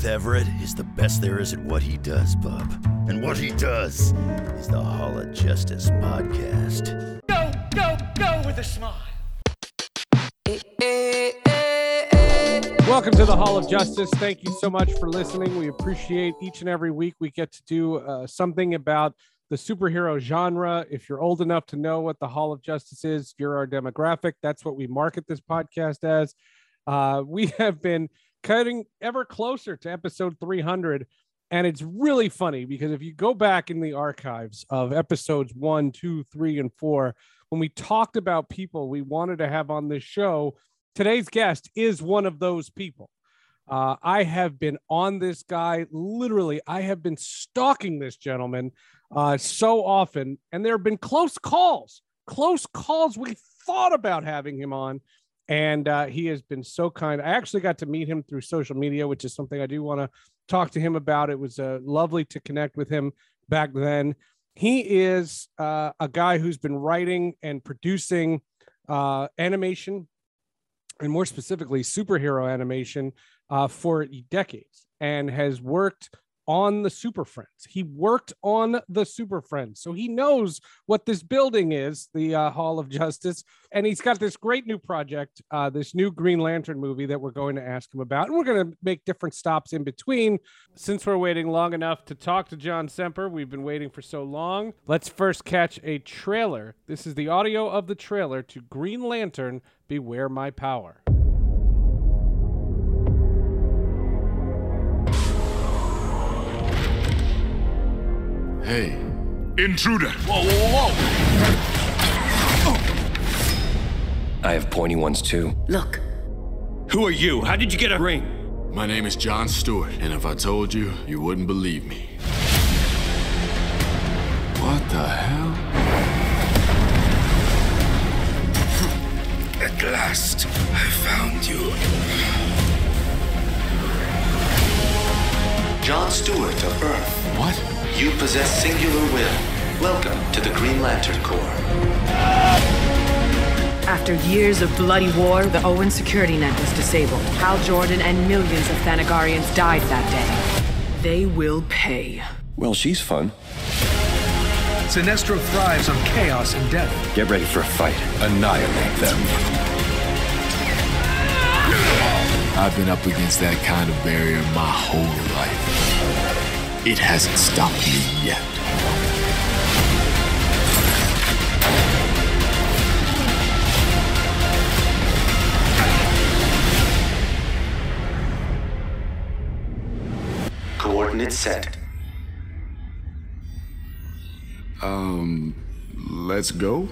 Seth Everett is the best there is at what he does, bub. And what he does is the Hall of Justice podcast. Go, go, go with a smile. Welcome to the Hall of Justice. Thank you so much for listening. We appreciate each and every week we get to do uh, something about the superhero genre. If you're old enough to know what the Hall of Justice is, you're our demographic. That's what we market this podcast as. Uh, we have been cutting ever closer to episode 300. And it's really funny because if you go back in the archives of episodes one, two, three, and four, when we talked about people we wanted to have on this show, today's guest is one of those people. Uh, I have been on this guy literally. I have been stalking this gentleman uh, so often, and there have been close calls, close calls. We thought about having him on, and uh, he has been so kind. I actually got to meet him through social media, which is something I do want to talk to him about. It was uh, lovely to connect with him back then. He is uh, a guy who's been writing and producing uh, animation, and more specifically, superhero animation uh, for decades, and has worked on the Super Friends. He worked on the Super Friends, so he knows what this building is, the uh, Hall of Justice, and he's got this great new project, uh, this new Green Lantern movie that we're going to ask him about, and we're going to make different stops in between. Since we're waiting long enough to talk to John Semper, we've been waiting for so long. Let's first catch a trailer. This is the audio of the trailer to Green Lantern: Beware My Power. Hey, Intruder! whoa, whoa, whoa! I have pointy ones too. Look, Who are you? How did you get a ring? My name is John Stewart, and if I told you, you wouldn't believe me. What the hell? At last, I found you. John Stewart of Earth. What? You possess singular will. Welcome to the Green Lantern Corps. after years of bloody war, the Oan security net was disabled. Hal Jordan and millions of Thanagarians died that day. They will pay. Well, she's fun. Sinestro thrives on chaos and death. Get ready for a fight. Annihilate them. I've been up against that kind of barrier my whole life. It hasn't stopped me yet. Coordinates set. Um, let's go?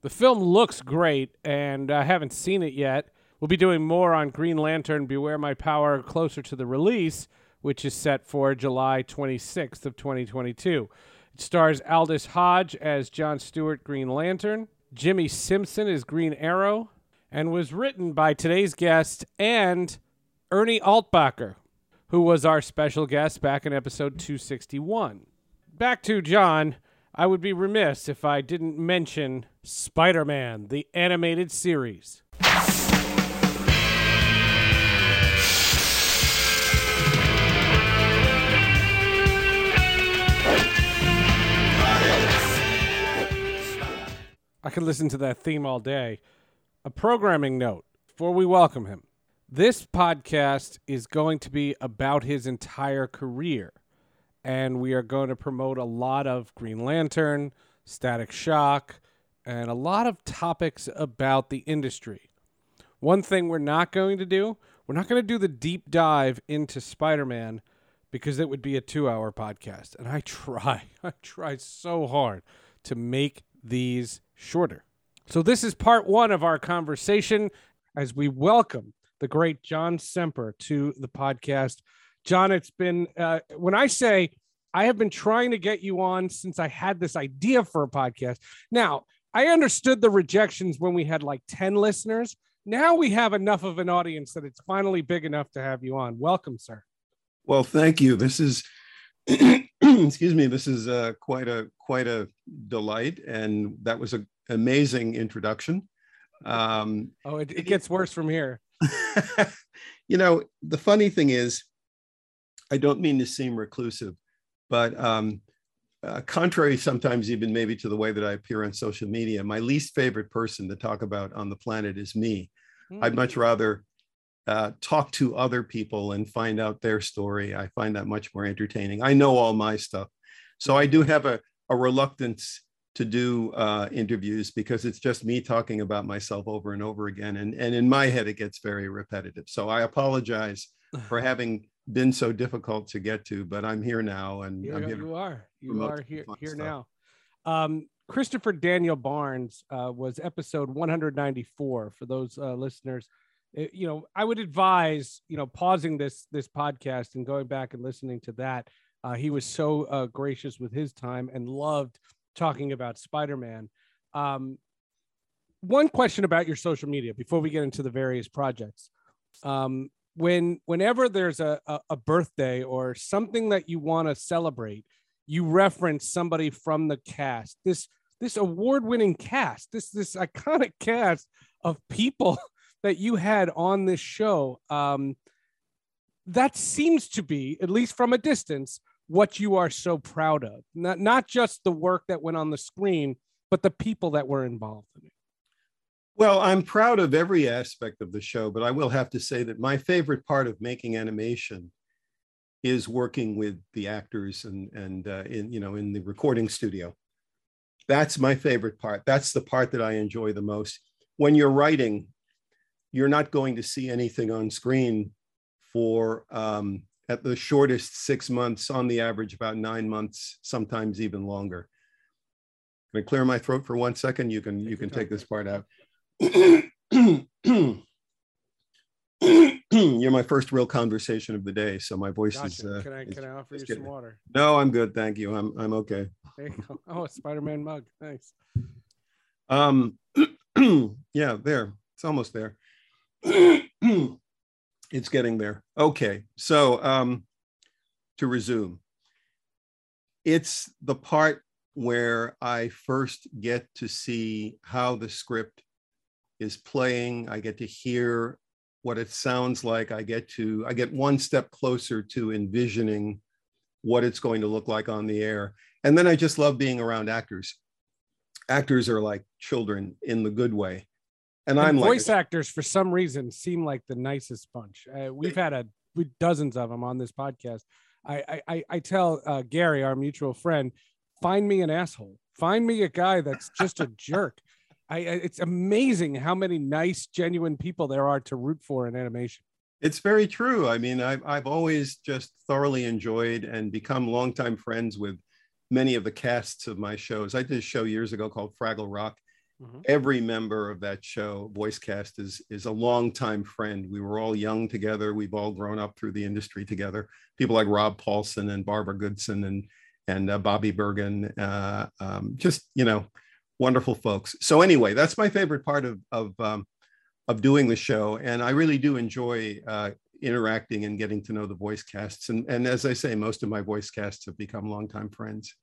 The film looks great, and I haven't seen it yet. We'll be doing more on Green Lantern Beware My Power closer to the release, which is set for July 26th of 2022. It stars Aldis Hodge as John Stewart Green Lantern, Jimmy Simpson as Green Arrow, and was written by today's guest and Ernie Altbacker, who was our special guest back in episode 261. Back to John. I would be remiss if I didn't mention Spider Man, the animated series. I could listen to that theme all day. A programming note before we welcome him. This podcast is going to be about his entire career. and we are going to promote a lot of Green Lantern, Static Shock, and a lot of topics about the industry. One thing we're not going to do, we're not going to do the deep dive into Spider Man because it would be a two hour podcast. And I try, I try so hard to make these shorter. So, this is part one of our conversation as we welcome the great John Semper to the podcast. John, it's been, uh, when I say I have been trying to get you on since I had this idea for a podcast. Now, I understood the rejections when we had like 10 listeners. Now we have enough of an audience that it's finally big enough to have you on. Welcome, sir. Well, thank you. This is, excuse me, this is uh, quite a quite a delight, and that was an amazing introduction. Um, oh, it, it gets worse from here. you know, the funny thing is, I don't mean to seem reclusive, but um, uh, contrary sometimes even maybe to the way that I appear on social media, my least favorite person to talk about on the planet is me. Mm. I'd much rather uh, talk to other people and find out their story. I find that much more entertaining. I know all my stuff. So I do have a, a reluctance to do uh, interviews because it's just me talking about myself over and over again. And, and in my head, it gets very repetitive. So I apologize for having been so difficult to get to, but I'm here now, and here, I'm here. You are. You are here here stuff. now. Um, Christopher Daniel Barnes uh, was episode 194 for those uh, listeners. It, you know, I would advise you know pausing this this podcast and going back and listening to that. Uh, he was so uh, gracious with his time and loved talking about Spider-Man. Um, one question about your social media before we get into the various projects. Um, when whenever there's a, a, a birthday or something that you want to celebrate, you reference somebody from the cast. This this award-winning cast, this this iconic cast of people that you had on this show. Um, that seems to be, at least from a distance, what you are so proud of. Not not just the work that went on the screen, but the people that were involved in it. Well, I'm proud of every aspect of the show, but I will have to say that my favorite part of making animation is working with the actors and and uh, in you know in the recording studio. That's my favorite part. That's the part that I enjoy the most. When you're writing, you're not going to see anything on screen for um, at the shortest six months, on the average about nine months, sometimes even longer. Can I clear my throat for one second? You can you can take this part out. You're my first real conversation of the day, so my voice gotcha. is. Uh, can I can I offer you some water? No, I'm good, thank you. I'm I'm okay. There you go. Oh, Spider-Man mug. Thanks. Um, yeah, there. It's almost there. it's getting there. Okay, so um, to resume, it's the part where I first get to see how the script is playing. I get to hear what it sounds like. I get to, I get one step closer to envisioning what it's going to look like on the air. And then I just love being around actors. Actors are like children in the good way. And, and I'm voice like, actors for some reason seem like the nicest bunch. Uh, we've had a dozens of them on this podcast. I I, I tell uh, Gary, our mutual friend, find me an asshole. Find me a guy that's just a jerk. I, it's amazing how many nice, genuine people there are to root for in animation. It's very true. I mean, I've, I've always just thoroughly enjoyed and become longtime friends with many of the casts of my shows. I did a show years ago called Fraggle Rock. Mm-hmm. Every member of that show, voice cast, is is a longtime friend. We were all young together. We've all grown up through the industry together. People like Rob Paulsen and Barbara Goodson and and uh, Bobby Bergen. Uh, um, just you know, wonderful folks. So anyway, that's my favorite part of of um, of doing the show, and I really do enjoy uh, interacting and getting to know the voice casts. And and as I say, most of my voice casts have become longtime friends.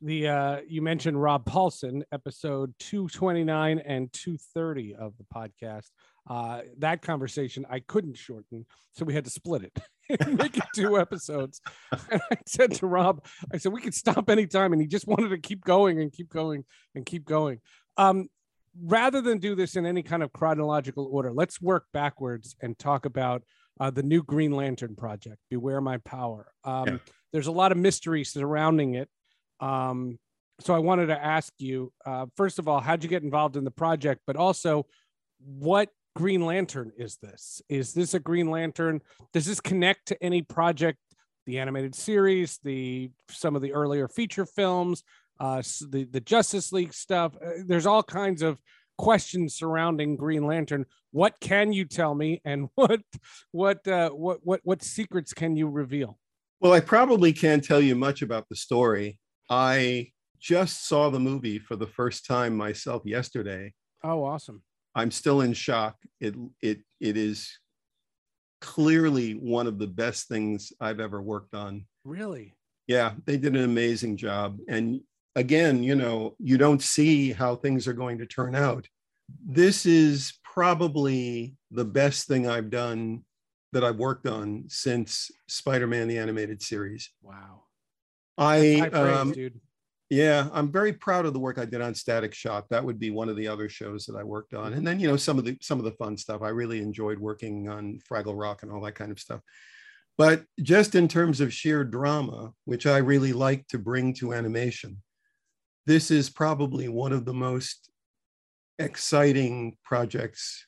The uh, you mentioned Rob Paulsen, episode two twenty nine and two thirty of the podcast. Uh, that conversation I couldn't shorten, so we had to split it. make it two episodes. And I said to Rob, I said, we could stop anytime. And he just wanted to keep going and keep going and keep going. Um, rather than do this in any kind of chronological order, let's work backwards and talk about uh, the new Green Lantern project, Beware My Power. Um, Yeah. There's a lot of mystery surrounding it. Um, so I wanted to ask you, uh, first of all, how'd you get involved in the project? But also, what Green Lantern is this? Is this a Green Lantern? Does this connect to any project, the animated series, the some of the earlier feature films, uh, the the Justice League stuff? Uh, there's all kinds of questions surrounding Green Lantern. What can you tell me, and what what uh, what what what secrets can you reveal? Well, I probably can't tell you much about the story. I just saw the movie for the first time myself yesterday. Oh, awesome! I'm still in shock. It it it is clearly one of the best things I've ever worked on. Really? Yeah, they did an amazing job. And again, you know, you don't see how things are going to turn out. This is probably the best thing I've done that I've worked on since Spider-Man the animated series. Wow. I praise, um, dude. yeah, I'm very proud of the work I did on Static Shock. That would be one of the other shows that I worked on. And then, you know, some of the some of the fun stuff. I really enjoyed working on Fraggle Rock and all that kind of stuff. But just in terms of sheer drama, which I really like to bring to animation, this is probably one of the most exciting projects,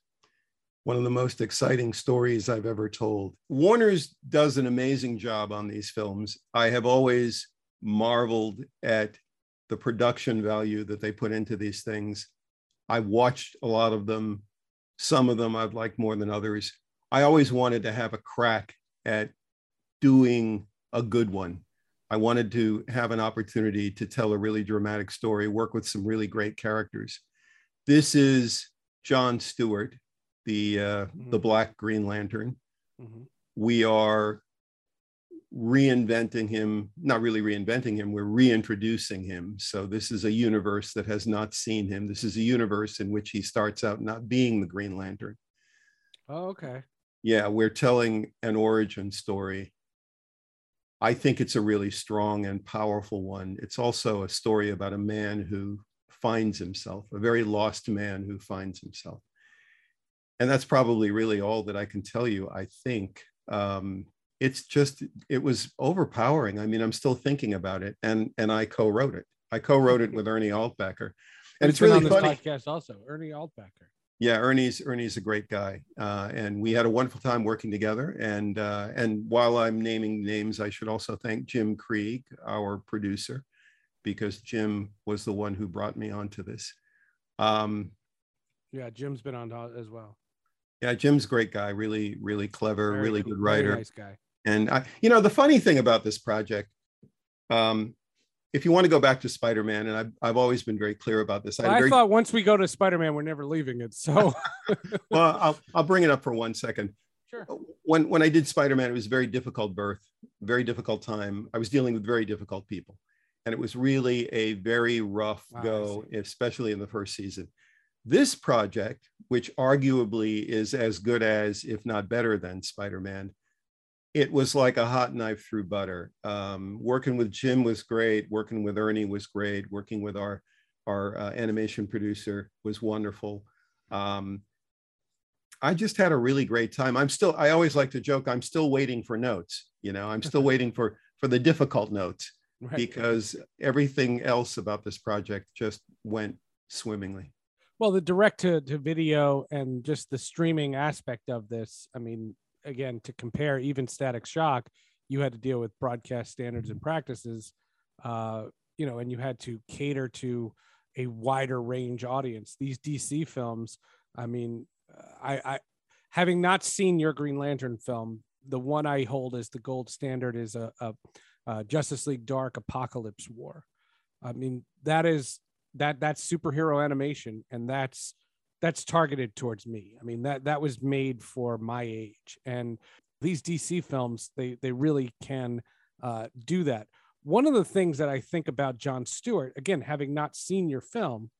one of the most exciting stories I've ever told. Warner's does an amazing job on these films. I have always marveled at the production value that they put into these things. I watched a lot of them. Some of them I've liked more than others. I always wanted to have a crack at doing a good one. I wanted to have an opportunity to tell a really dramatic story, work with some really great characters. This is John Stewart, the uh, the Black Green Lantern. Mhm. We are reinventing him, not really reinventing him, we're reintroducing him. So this is a universe that has not seen him. This is a universe in which he starts out not being the Green Lantern. Oh, okay. Yeah, we're telling an origin story. I think it's a really strong and powerful one. It's also a story about a man who finds himself, a very lost man who finds himself. And that's probably really all that I can tell you, I think. Um, it's just, it was overpowering. I mean, I'm still thinking about it. And, and I co wrote it. I co wrote it with Ernie Altbacker. And He's it's really on this funny. podcast also, Ernie Altbacker. Yeah, Ernie's Ernie's a great guy, uh, and we had a wonderful time working together. And uh, and while I'm naming names, I should also thank Jim Krieg, our producer, because Jim was the one who brought me onto this. Um, Yeah, Jim's been on as well. yeah, Jim's a great guy, really, really clever, Very really good very writer. nice guy. And I, you know, the funny thing about this project, um, if you want to go back to Spider-Man, and I've, I've always been very clear about this. I, I very- thought once we go to Spider Man, we're never leaving it. So well, I'll, I'll bring it up for one second. Sure. When, when I did Spider-Man, it was a very difficult birth, very difficult time. I was dealing with very difficult people. And it was really a very rough Ah, I go, especially in the first season. This project, which arguably is as good as, if not better than Spider-Man, it was like a hot knife through butter. Um, working with Jim was great. Working with Ernie was great. Working with our our uh, animation producer was wonderful. Um, I just had a really great time. I'm still. I always like to joke. I'm still waiting for notes. You know, I'm still waiting for for the difficult notes Right. because everything else about this project just went swimmingly. Well, the direct to, to video and just the streaming aspect of this, I mean, again, to compare even Static Shock, you had to deal with broadcast standards and practices, uh, you know, and you had to cater to a wider range audience. These DC films, I mean, I, I having not seen your Green Lantern film, the one I hold as the gold standard is a, a, a Justice League Dark Apokolips War. I mean, that is that that's superhero animation and that's that's targeted towards me. I mean that that was made for my age and these dc films they they really can uh, do that. One of the things that i think about john stewart again having not seen your film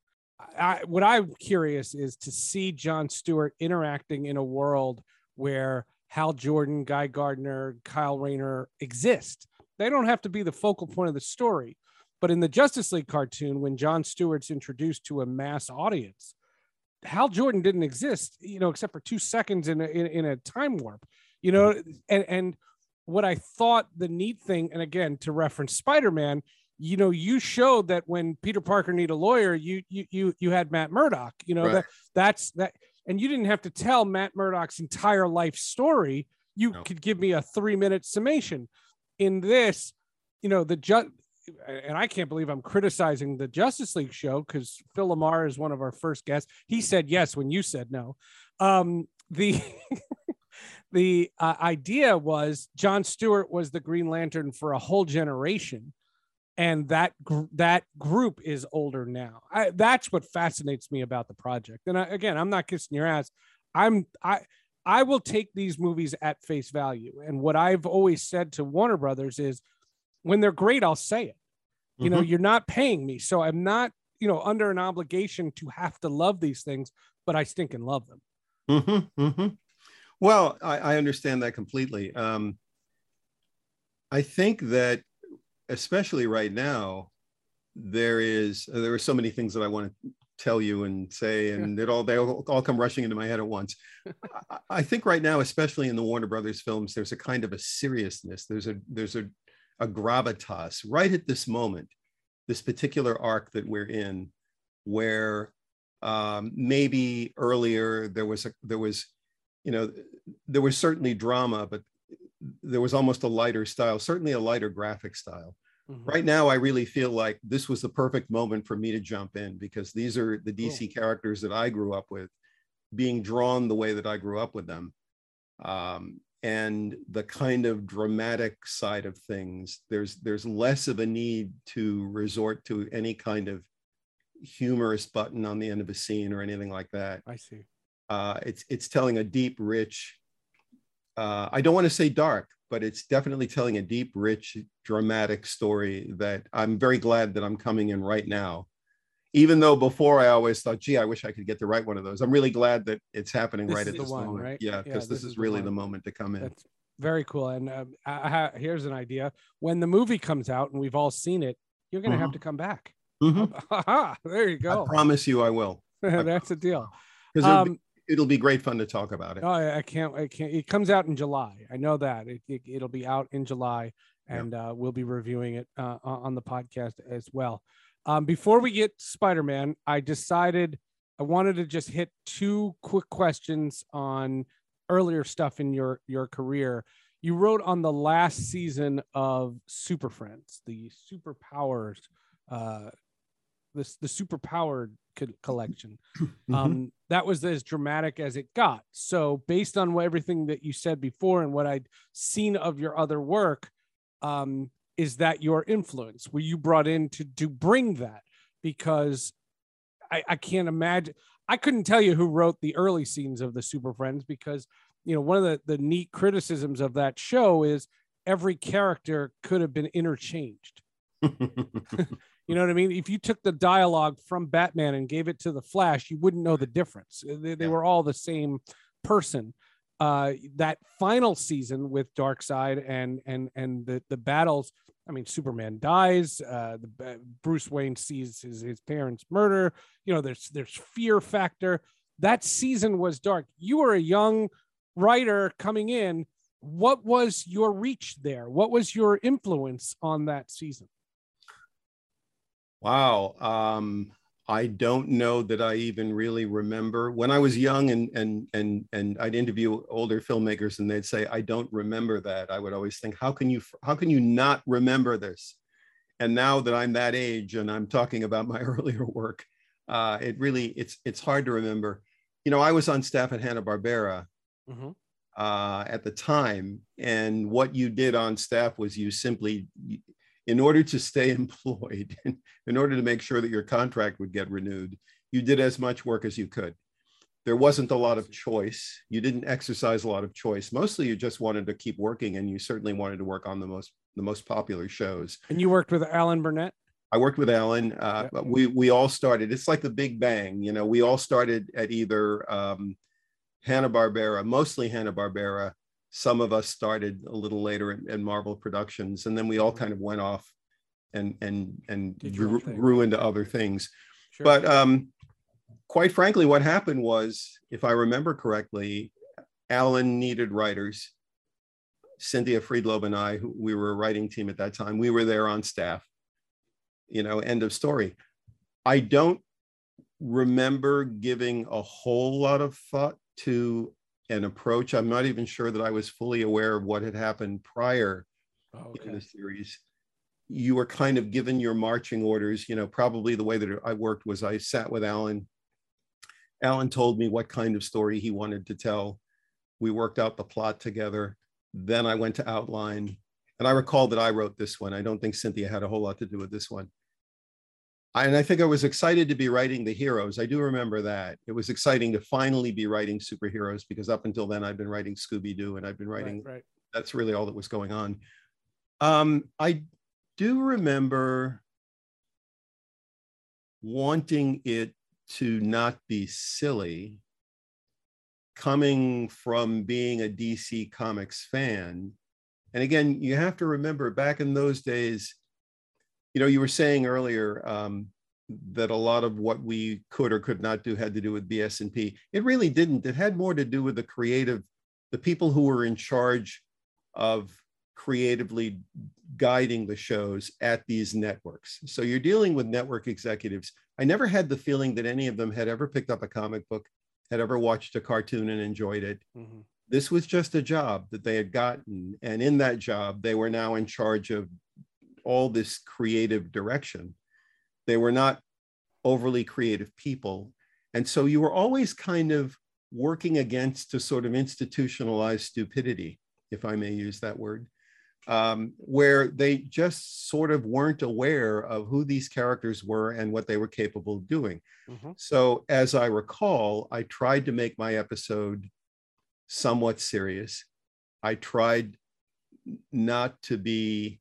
I, what i'm curious is to see john stewart interacting in a world where hal jordan guy gardner kyle rayner exist. They don't have to be the focal point of the story but in the Justice League cartoon, when John Stewart's introduced to a mass audience, Hal Jordan didn't exist, you know, except for two seconds in a, in, in a time warp. You know, and and what I thought the neat thing, and again to reference Spider-Man, you know, you showed that when Peter Parker need a lawyer, you you you you had Matt Murdock. You know Right. that that's that, and you didn't have to tell Matt Murdock's entire life story. You could give me a three-minute summation. In this, you know, the ju- and I can't believe I'm criticizing the Justice League show because Phil LaMarr is one of our first guests. He said yes when you said no. Um, the the uh, idea was John Stewart was the Green Lantern for a whole generation, and that gr- that group is older now. I, that's what fascinates me about the project. And I, again, I'm not kissing your ass. I'm I I will take these movies at face value. And what I've always said to Warner Brothers is, when they're great, I'll say it. You know, Mhm. you're not paying me, so I'm not you know under an obligation to have to love these things, but I stink and love them. Mm-hmm, mm-hmm. Well, I, I understand that completely. Um, I think that, especially right now, there is there are so many things that I want to tell you and say, and it all they all, all come rushing into my head at once. I, I think right now, especially in the Warner Brothers films, there's a kind of a seriousness. There's a there's a a gravitas right at this moment, this particular arc that we're in, where um, maybe earlier there was a there was you know there was certainly drama but there was almost a lighter style certainly a lighter graphic style. Right now i really feel like this was the perfect moment for me to jump in because these are the dc characters that i grew up with being drawn the way that i grew up with them. Um, and the kind of dramatic side of things there's there's less of a need to resort to any kind of humorous button on the end of a scene or anything like that. I see. Uh, it's it's telling a deep, rich. Uh, I don't want to say dark, but it's definitely telling a deep, rich, dramatic story that I'm very glad that I'm coming in right now. Even though before I always thought, gee, I wish I could get to write one of those. I'm really glad that it's happening This right at the this one, moment. right? Yeah, Yeah, because this this, is is really one. the moment to come in. That's very cool. And I, I ha- here's an idea: when the movie comes out and we've all seen it, you're going to have Mhm. to come back. Mhm. there you go. I promise you, I will. That's a deal. Because it'll, Um, be, it'll be great fun to talk about it. Oh, I can't. I can't. It comes out in July. I know that it, it will be out in July, and uh, we'll be reviewing it uh, on the podcast as well. Um, before we get Spider Man, I decided I wanted to just hit two quick questions on earlier stuff in your your career. You wrote on the last season of Super Friends, the superpowers, uh, this the superpowered co- collection. Um, that was as dramatic as it got. So, based on what, everything that you said before and what I'd seen of your other work, um, is that your influence? Were you brought in to to bring that? Because I, I can't imagine. I couldn't tell you who wrote the early scenes of the Super Friends because you know one of the the neat criticisms of that show is every character could have been interchanged. You know what I mean? If you took the dialogue from Batman and gave it to the Flash, you wouldn't know the difference. They, they were all the same person. Uh, that final season with Darkseid and and and the the battles. I mean, Superman dies. Uh, the Ba- Bruce Wayne sees his his parents murder. You know, there's there's fear factor. That season was dark. You were a young writer coming in. What was your reach there? What was your influence on that season? Wow. Um, I don't know that I even really remember when I was young and and and and I'd interview older filmmakers and they'd say, I don't remember that. I would always think, how can you how can you not remember this? And now that I'm that age and I'm talking about my earlier work, uh, it really it's it's hard to remember. You know, I was on staff at Hanna Barbera Mhm. uh, at the time. And what you did on staff was you simply, in order to stay employed, in order to make sure that your contract would get renewed, you did as much work as you could. There wasn't a lot of choice. You didn't exercise a lot of choice. Mostly, you just wanted to keep working, and you certainly wanted to work on the most the most popular shows. And you worked with Alan Burnett. I worked with Alan. Uh, but We we all started. It's like the Big Bang. You know, we all started at either um, Hanna Barbera, mostly Hanna Barbera. Some of us started a little later at, in Marvel Productions, and then we all kind of went off and and and Did your own grew, grew into other things. Sure. But um, quite frankly, what happened was, if I remember correctly, Alan needed writers. Cynthia Friedlob and I, who we were a writing team at that time, we were there on staff. You know, end of story. I don't remember giving a whole lot of thought to an approach. I'm not even sure that I was fully aware of what had happened prior Oh, in the series. You were kind of given your marching orders. You know, probably the way that I worked was I sat with Alan. Alan told me what kind of story he wanted to tell. We worked out the plot together. Then I went to outline. And I recall that I wrote this one. I don't think Cynthia had a whole lot to do with this one. And I think I was excited to be writing the heroes. I do remember that. It was exciting to finally be writing superheroes because up until then I'd been writing Scooby Doo and I'd been writing Right, right. that's really all that was going on. Um, I do remember wanting it to not be silly, coming from being a DC Comics fan. And again, you have to remember back in those days, you know, you were saying earlier um, that a lot of what we could or could not do had to do with BS&P. It really didn't. It had more to do with the creative, the people who were in charge of creatively guiding the shows at these networks. So you're dealing with network executives. I never had the feeling that any of them had ever picked up a comic book, had ever watched a cartoon and enjoyed it. Mhm. This was just a job that they had gotten. And in that job, they were now in charge of all this creative direction. They were not overly creative people. And so you were always kind of working against a sort of institutionalized stupidity, if I may use that word, um, where they just sort of weren't aware of who these characters were and what they were capable of doing. Mhm. So, as I recall, I tried to make my episode somewhat serious. I tried not to be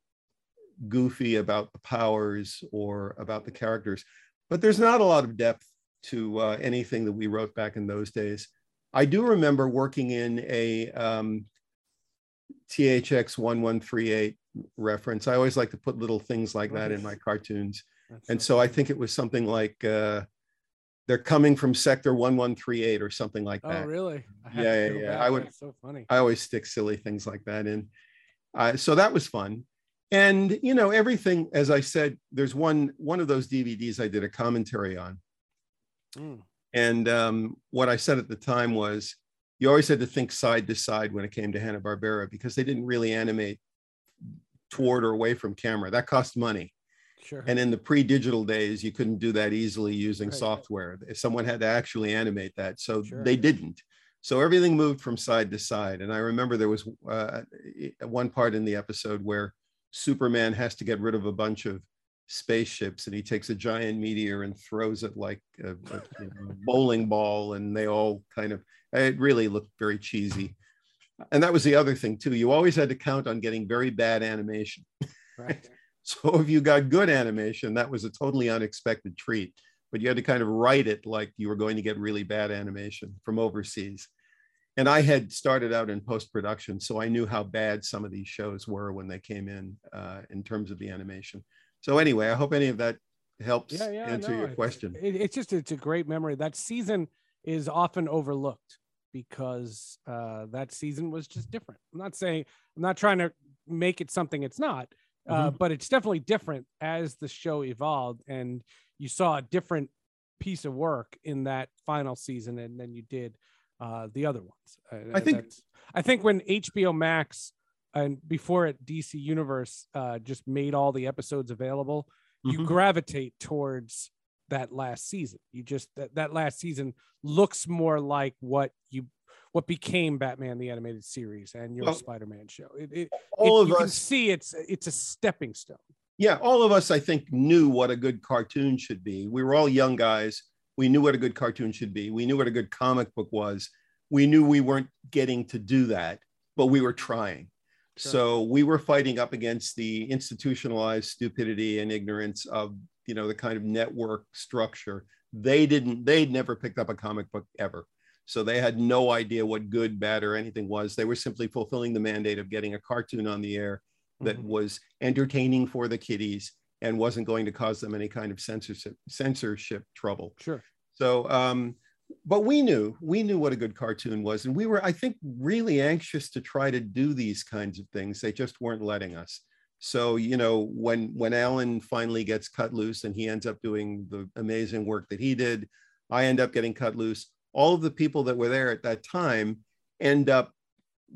goofy about the powers or about the characters, but there's not a lot of depth to uh, anything that we wrote back in those days. I do remember working in a um, THX 1138 reference. I always like to put little things like that in my cartoons. and so I think it was something like uh, they're coming from sector 1138 or something like that. Oh, really? I Yeah, yeah, yeah. back. I would. That's so funny. I always stick silly things like that in. Uh, so that was fun. And you know everything, as I said, there's one one of those DVDs I did a commentary on, Mm. and um, what I said at the time was, you always had to think side to side when it came to Hanna Barbera because they didn't really animate toward or away from camera. That cost money. Sure. And in the pre-digital days, you couldn't do that easily using right. software. Someone had to actually animate that, so Sure. they didn't. So everything moved from side to side. And I remember there was uh, one part in the episode where Superman has to get rid of a bunch of spaceships, and he takes a giant meteor and throws it like a, a, you know, bowling ball, and they all kind of. It really looked very cheesy. And that was the other thing too. You always had to count on getting very bad animation. Right. So if you got good animation, that was a totally unexpected treat. But you had to kind of write it like you were going to get really bad animation from overseas. And I had started out in post production, so I knew how bad some of these shows were when they came in uh, in terms of the animation. So anyway, I hope any of that helps Yeah, yeah. answer no, your question. It, it's just it's a great memory. That season is often overlooked because uh, that season was just different. I'm not saying I'm not trying to make it something it's not, uh, Mhm. but it's definitely different as the show evolved, and you saw a different piece of work in that final season, and then you did uh, the other ones. Uh, I think- I think when HBO Max and before it DC Universe uh, just made all the episodes available, you Mhm. gravitate towards that last season. You just that, that last season looks more like what you what became Batman the animated series and your Well, Spider-Man show. It, it, all it- of you can us- see it's it's a stepping stone. yeah, all of us, I think, knew what a good cartoon should be. We were all young guys. We knew what a good cartoon should be. We knew what a good comic book was. We knew we weren't getting to do that, but we were trying. Sure. So we were fighting up against the institutionalized stupidity and ignorance of, you know, the kind of network structure. They didn't, they'd never picked up a comic book ever. So they had no idea what good, bad, or anything was. They were simply fulfilling the mandate of getting a cartoon on the air that Mhm. was entertaining for the kiddies and wasn't going to cause them any kind of censorship censorship trouble. Sure. So um, but we knew we knew what a good cartoon was and we were i think really anxious to try to do these kinds of things they just weren't letting us so you know when when alan finally gets cut loose and he ends up doing the amazing work that he did i end up getting cut loose all of the people that were there at that time end up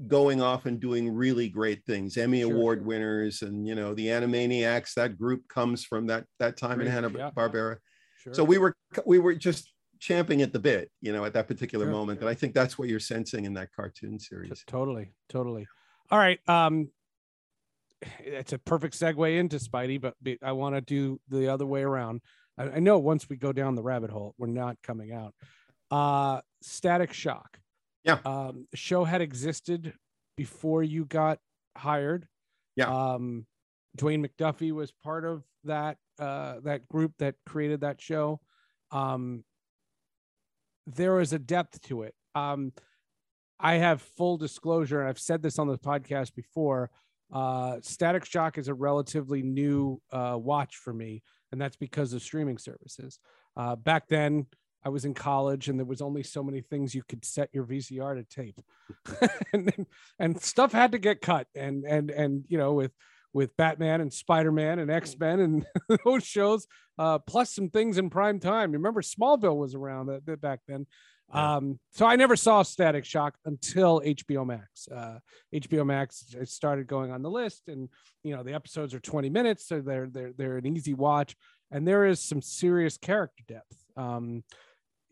going off and doing really great things emmy Sure. award winners and you know the animaniacs that group comes from that that time in Great, hanna yeah. barbera Sure. so we were we were just champing at the bit you know at that particular Sure. moment and i think that's what you're sensing in that cartoon series totally, totally. All right. Um, it's a perfect segue into Spidey, but be- I want to do the other way around. I, I know once we go down the rabbit hole, we're not coming out. Uh, Static Shock. Yeah. Um, the show had existed before you got hired. Yeah. Um, Dwayne McDuffie was part of that uh, that group that created that show. Um, there was a depth to it. Um, I have full disclosure, and I've said this on the podcast before. Uh, Static Shock is a relatively new uh, watch for me, and that's because of streaming services. Uh, back then, I was in college, and there was only so many things you could set your VCR to tape, and and stuff had to get cut. And and and you know, with with Batman and Spider Man and X Men and those shows, uh, plus some things in prime time. Remember, Smallville was around back then. Um, so I never saw Static Shock until HBO Max. Uh, HBO Max started going on the list, and you know the episodes are 20 minutes, so they're they're they're an easy watch, and there is some serious character depth. Um,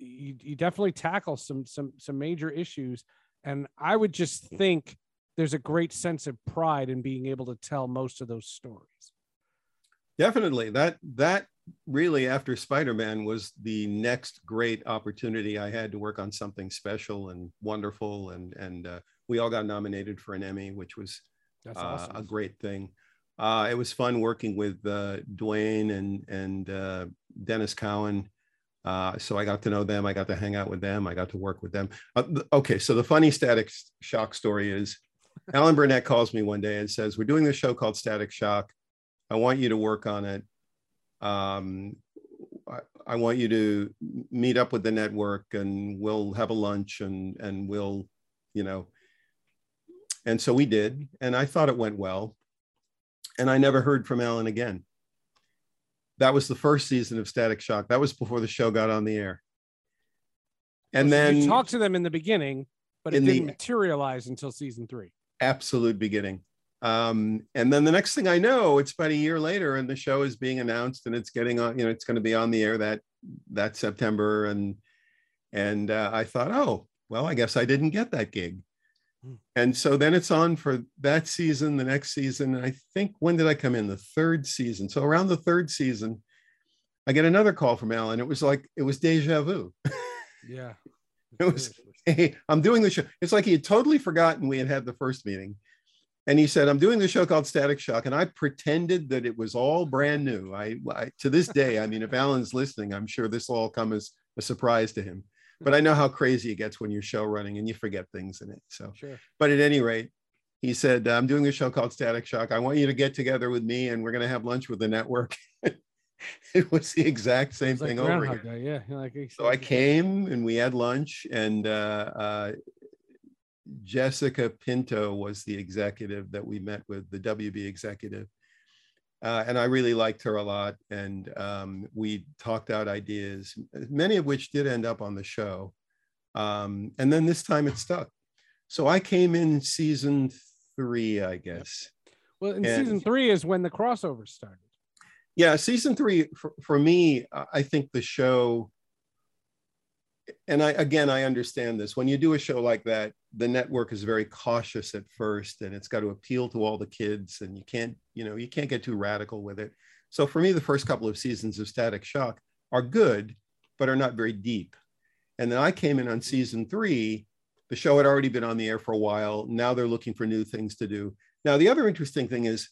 you, you definitely tackle some some some major issues, and I would just think there's a great sense of pride in being able to tell most of those stories. definitely. That that really after spider-man was the next great opportunity. I had to work on something special and wonderful and and uh, we all got nominated for an emmy which was That's uh, awesome. a great thing. Uh, it was fun working with uh, dwayne and and uh, denys cowan uh, so i got to know them i got to hang out with them i got to work with them. Uh, okay so the funny static shock story is alan burnett calls me one day and says we're doing this show called static shock. I want you to work on it. Um, I, I want you to meet up with the network and we'll have a lunch and and we'll you know. And so we did and i thought it went well. And i never heard from alan again that was the first season of static shock that was before the show got on the air and So then you talked to them in the beginning, but it didn't materialize until season three. absolute beginning. Um, and then the next thing I know, it's about a year later, and the show is being announced, and it's getting on. You know, it's going to be on the air that that September, and and uh, I thought, oh, well, I guess I didn't get that gig. Hmm. And so then it's on for that season, the next season. and I think when did I come in? The third season. So around the third season, I get another call from Alan. It was like it was deja vu. Yeah. It was, hey, I'm doing the show. It's like he had totally forgotten we had had the first meeting. And he said, I'm doing the show called Static Shock. And I pretended that it was all brand new. I, I to this day, I mean, if Alan's listening, I'm sure this will all come as a surprise to him. But I know how crazy it gets when you're show running and you forget things in it. So, Sure. but at any rate, he said, I'm doing a show called Static Shock. I want you to get together with me and we're going to have lunch with the network. it was the exact same It's like thing over again. Yeah. Like, So I came and we had lunch, and uh, uh, Jessica Pinto was the executive that we met with, the WB executive. Uh, and I really liked her a lot. And um, we talked out ideas, many of which did end up on the show. Um, and then this time it stuck. So I came in season three, I guess. Well, in And- season three is when the crossover started. yeah season three for, for me i think the show and i again i understand this. When you do a show like that the network is very cautious at first and it's got to appeal to all the kids and you can't you know you can't get too radical with it. So for me the first couple of seasons of static shock are good but are not very deep. And then i came in on season three the show had already been on the air for a while now they're looking for new things to do. Now the other interesting thing is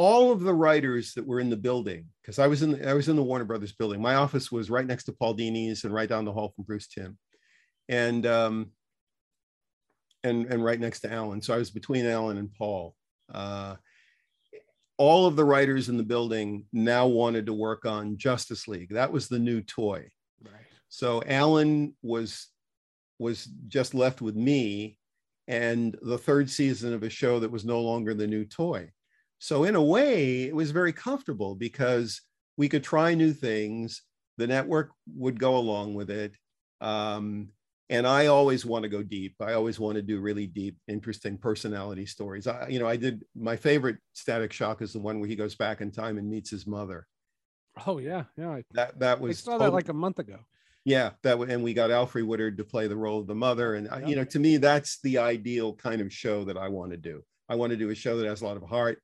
all of the writers that were in the building, because I was in the, I was in the Warner Brothers building. My office was right next to Paul Dini's and right down the hall from Bruce Timm, and um, and and right next to Alan. So I was between Alan and Paul. Uh, all of the writers in the building now wanted to work on Justice League. That was the new toy. Right. So Alan was was just left with me and the third season of a show that was no longer the new toy. So in a way, it was very comfortable because we could try new things. The network would go along with it. Um, and I always want to go deep. I always want to do really deep, interesting personality stories. I, you know, I did my favorite Static Shock is the one where he goes back in time and meets his mother. Oh yeah, yeah. I, That that was I saw that like a month ago. yeah that and we got alfre woodard to play the role of the mother and I- you know to me that's the ideal kind of show that i want to do i want to do a show that has a lot of heart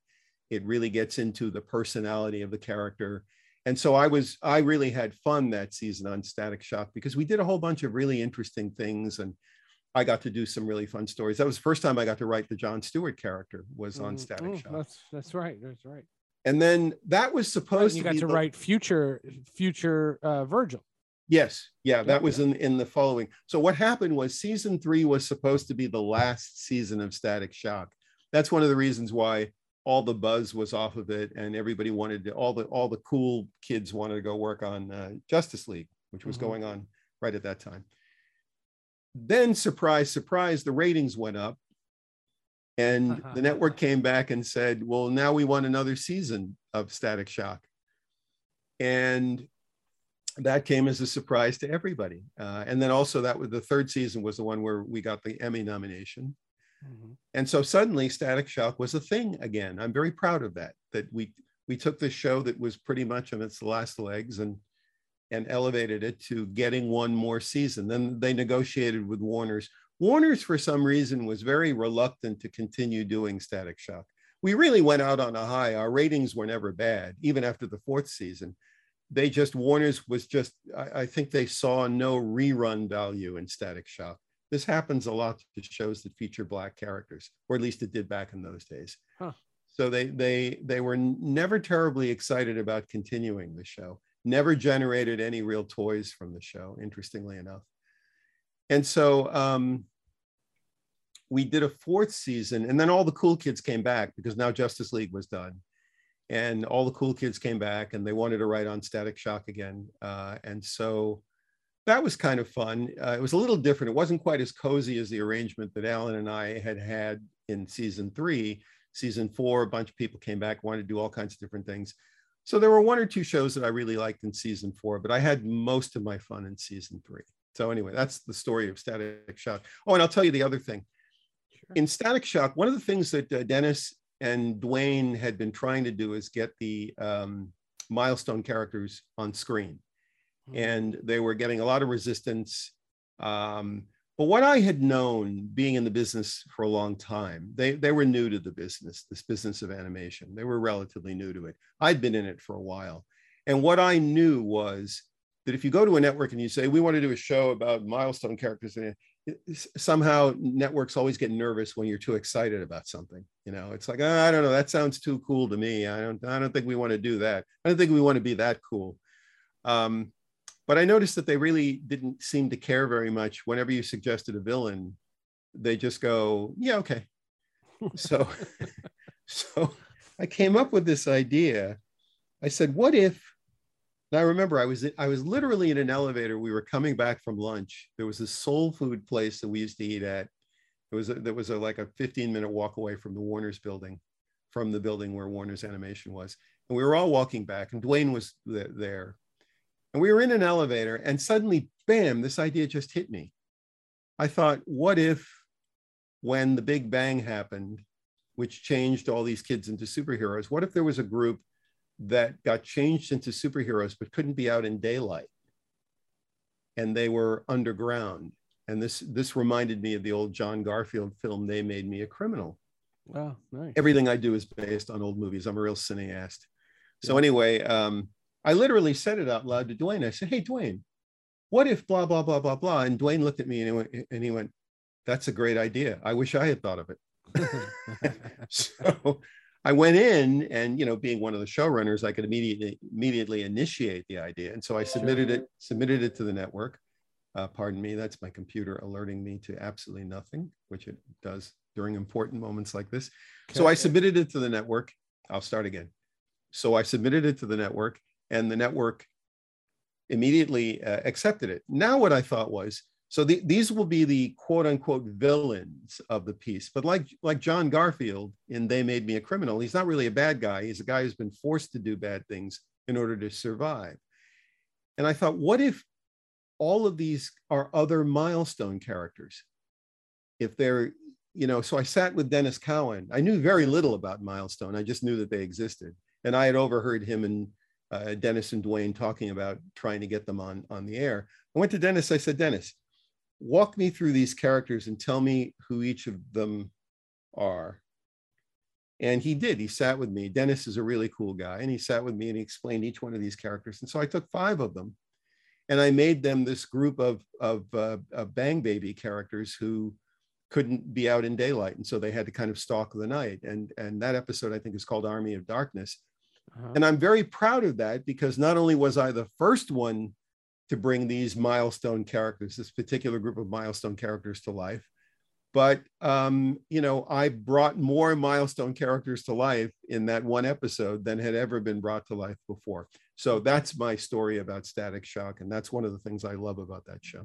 it really gets into the personality of the character and so i was i really had fun that season on static shock because we did a whole bunch of really interesting things and i got to do some really fun stories that was the first time i got to write the john stewart character was on Mhm. static Mm, shock That's that's right. That's right. and then that was Right, supposed you to got to the- write future future uh, Virgil. Yes, yeah, Yeah, that was in in the following. So what happened was season three was supposed to be the last season of Static Shock. That's one of the reasons why all the buzz was off of it, and everybody wanted to. All the all the cool kids wanted to go work on uh, Justice League, which was Mhm. going on right at that time. Then, surprise, surprise, the ratings went up, and the network came back and said, "Well, now we want another season of Static Shock." And that came as a surprise to everybody. Uh, and then also that was the third season was the one where we got the Emmy nomination. Mm-hmm. And so suddenly Static Shock was a thing again. I'm very proud of that, that we we took this show that was pretty much on its last legs and and elevated it to getting one more season. Then they negotiated with Warner's. Warner's, for some reason, was very reluctant to continue doing Static Shock. We really went out on a high. Our ratings were never bad, even after the fourth season they just Warner's was just I, I, think they saw no rerun value in Static Shock. This happens a lot to shows that feature black characters, or at least it did back in those days. Huh. So they they they were never terribly excited about continuing the show. Never generated any real toys from the show, interestingly enough. And so um, we did a fourth season, and then all the cool kids came back because now Justice League was done and all the cool kids came back and they wanted to write on static shock again uh, and so that was kind of fun. Uh, it was a little different. It wasn't quite as cozy as the arrangement that alan and i had had in season three. Season four a bunch of people came back wanted to do all kinds of different things. So there were one or two shows that i really liked in season four but i had most of my fun in season three. So anyway that's the story of static shock. Oh and i'll tell you the other thing. In static shock one of the things that uh, denys and Dwayne had been trying to do is get the um, milestone characters on screen, mm-hmm. and they were getting a lot of resistance. Um, but what I had known, being in the business for a long time, they they were new to the business, this business of animation. They were relatively new to it. I'd been in it for a while, and what I knew was that if you go to a network and you say we want to do a show about milestone characters, and somehow networks always get nervous when you're too excited about something you know it's like oh, i don't know that sounds too cool to me i don't i don't think we want to do that i don't think we want to be that cool um, but i noticed that they really didn't seem to care very much whenever you suggested a villain they just go yeah okay so so i came up with this idea i said what if and I remember I was I was literally in an elevator. We were coming back from lunch. There was this soul food place that we used to eat at. It was there was a, like a 15 minute walk away from the Warner's building, from the building where Warner's Animation was. And we were all walking back, and Dwayne was th- there. And we were in an elevator, and suddenly, bam! This idea just hit me. I thought, what if, when the Big Bang happened, which changed all these kids into superheroes, what if there was a group that got changed into superheroes but couldn't be out in daylight and they were underground and this this reminded me of the old john garfield film they made me a criminal wow nice. everything i do is based on old movies i'm a real cineast so yeah. anyway um, i literally said it out loud to dwayne i said hey dwayne what if blah blah blah blah blah and dwayne looked at me and he went, and he went that's a great idea i wish i had thought of it so I went in and, you know, being one of the showrunners, I could immediately immediately initiate the idea. And so I submitted it, submitted it to the network. Uh, pardon me, that's my computer alerting me to absolutely nothing, which it does during important moments like this. Okay. So I submitted it to the network. I'll start again. So I submitted it to the network, and the network immediately uh, accepted it. Now, what I thought was, so the, these will be the quote unquote villains of the piece. But like like John Garfield in They Made Me a Criminal, he's not really a bad guy. He's a guy who's been forced to do bad things in order to survive. And I thought, what if all of these are other milestone characters? If they're, you know, so I sat with Denys Cowan. I knew very little about Milestone. I just knew that they existed. And I had overheard him and uh, Denys and Dwayne talking about trying to get them on, on the air. I went to Denys. I said, Denys, walk me through these characters and tell me who each of them are. And he did. He sat with me. Denys is a really cool guy. And he sat with me and he explained each one of these characters. And so I took five of them and I made them this group of, of, uh, of Bang Baby characters who couldn't be out in daylight. And so they had to kind of stalk the night. And, and that episode, I think, is called Army of Darkness. Uh-huh. And I'm very proud of that because not only was I the first one to bring these milestone characters, this particular group of milestone characters to life, but um, you know, I brought more milestone characters to life in that one episode than had ever been brought to life before. So that's my story about Static Shock, and that's one of the things I love about that show.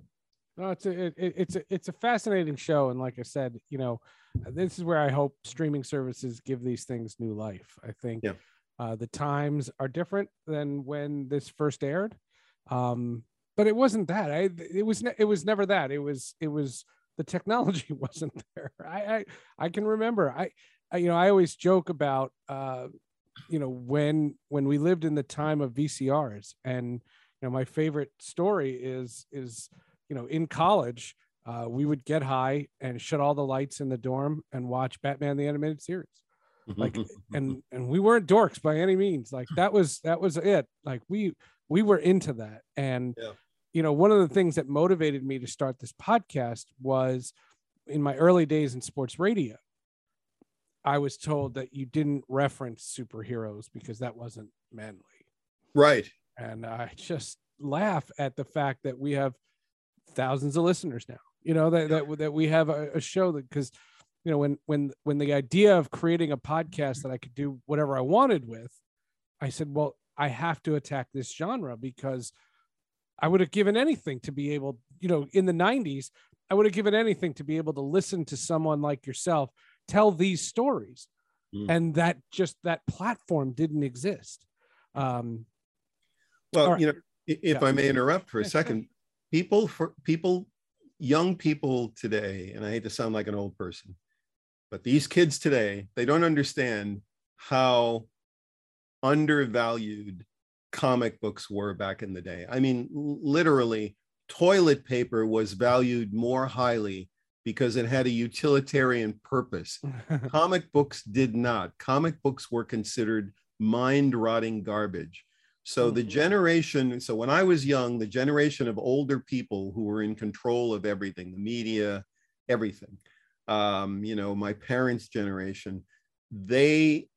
No, it's a it, it's a it's a fascinating show, and like I said, you know, this is where I hope streaming services give these things new life. I think yeah. Uh, the times are different than when this first aired, um, but it wasn't that. I it was ne- it was never that. It was it was the technology wasn't there. I I, I can remember. I, I, you know I always joke about uh, you know when when we lived in the time of VCRs, and you know my favorite story is is you know in college. Uh, we would get high and shut all the lights in the dorm and watch Batman the Animated Series like and and we weren't dorks by any means. Like that was that was it. Like we we were into that. And yeah. you know one of the things that motivated me to start this podcast was in my early days in sports radio i was told that you didn't reference superheroes because that wasn't manly. Right. And i just laugh at the fact that we have thousands of listeners now you know that that, that we have a, a show that because you know when when when the idea of creating a podcast that i could do whatever i wanted with i said well i have to attack this genre because i would have given anything to be able you know in the 90s i would have given anything to be able to listen to someone like yourself tell these stories mm. and that just that platform didn't exist um well right. you know if yeah. i may interrupt for a second people for people young people today and i hate to sound like an old person but these kids today, they don't understand how undervalued comic books were back in the day. I mean, literally, toilet paper was valued more highly because it had a utilitarian purpose. comic books did not. Comic books were considered mind rotting garbage. So the mm-hmm. generation, so when I was young, the generation of older people who were in control of everything, the media, everything, um, you know, my parents' generation, they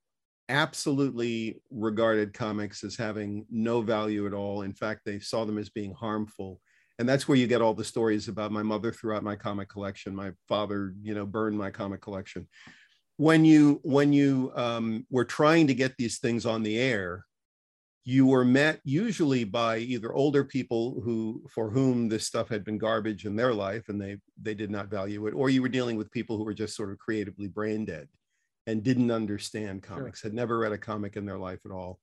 absolutely regarded comics as having no value at all. In fact, they saw them as being harmful. And that's where you get all the stories about my mother threw out my comic collection, my father, you know, burned my comic collection. When you when you um, were trying to get these things on the air, you were met usually by either older people who for whom this stuff had been garbage in their life and they they did not value it or you were dealing with people who were just sort of creatively brain dead and didn't understand comics sure. had never read a comic in their life at all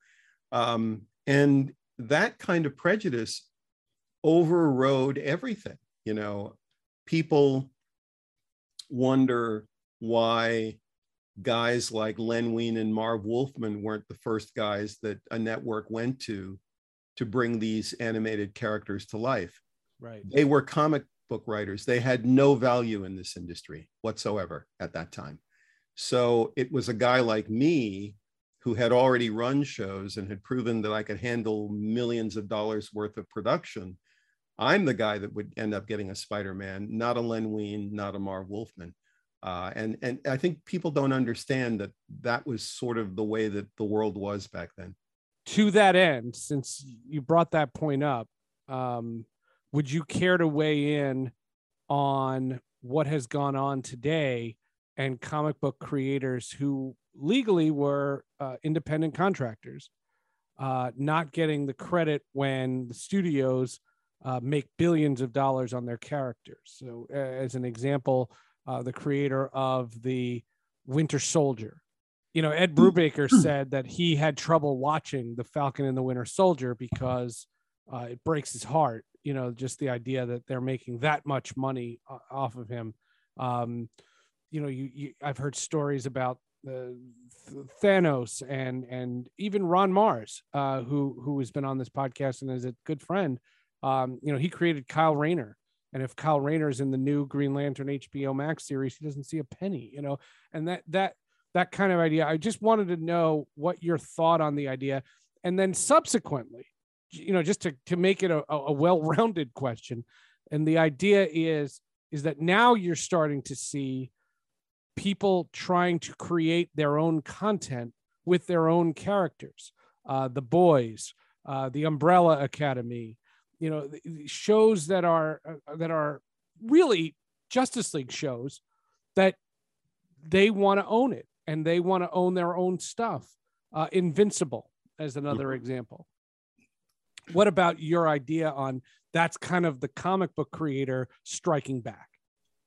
um, and that kind of prejudice overrode everything you know people wonder why guys like Len Wein and Marv Wolfman weren't the first guys that a network went to to bring these animated characters to life. Right. They were comic book writers. They had no value in this industry whatsoever at that time. So it was a guy like me who had already run shows and had proven that I could handle millions of dollars worth of production. I'm the guy that would end up getting a Spider-Man, not a Len Wein, not a Marv Wolfman. Uh, and and I think people don't understand that that was sort of the way that the world was back then. To that end, since you brought that point up, um, would you care to weigh in on what has gone on today and comic book creators who legally were uh, independent contractors, uh, not getting the credit when the studios uh, make billions of dollars on their characters. So, as an example, uh, the creator of the Winter Soldier, you know, Ed Brubaker said that he had trouble watching the Falcon and the Winter Soldier because uh, it breaks his heart. You know, just the idea that they're making that much money off of him. Um, you know, you, you I've heard stories about uh, Thanos and and even Ron Marz, uh, who who has been on this podcast and is a good friend. Um, you know, he created Kyle Rayner, and if Kyle Rayner is in the new Green Lantern HBO Max series, he doesn't see a penny. You know, and that that that kind of idea. I just wanted to know what your thought on the idea, and then subsequently, you know, just to to make it a, a well-rounded question, and the idea is is that now you're starting to see people trying to create their own content with their own characters. Uh, the Boys, uh, the Umbrella Academy, you know, shows that are uh, that are really Justice League shows that they want to own it and they want to own their own stuff. Uh, Invincible, as another example. What about your idea on that's kind of the comic book creator striking back?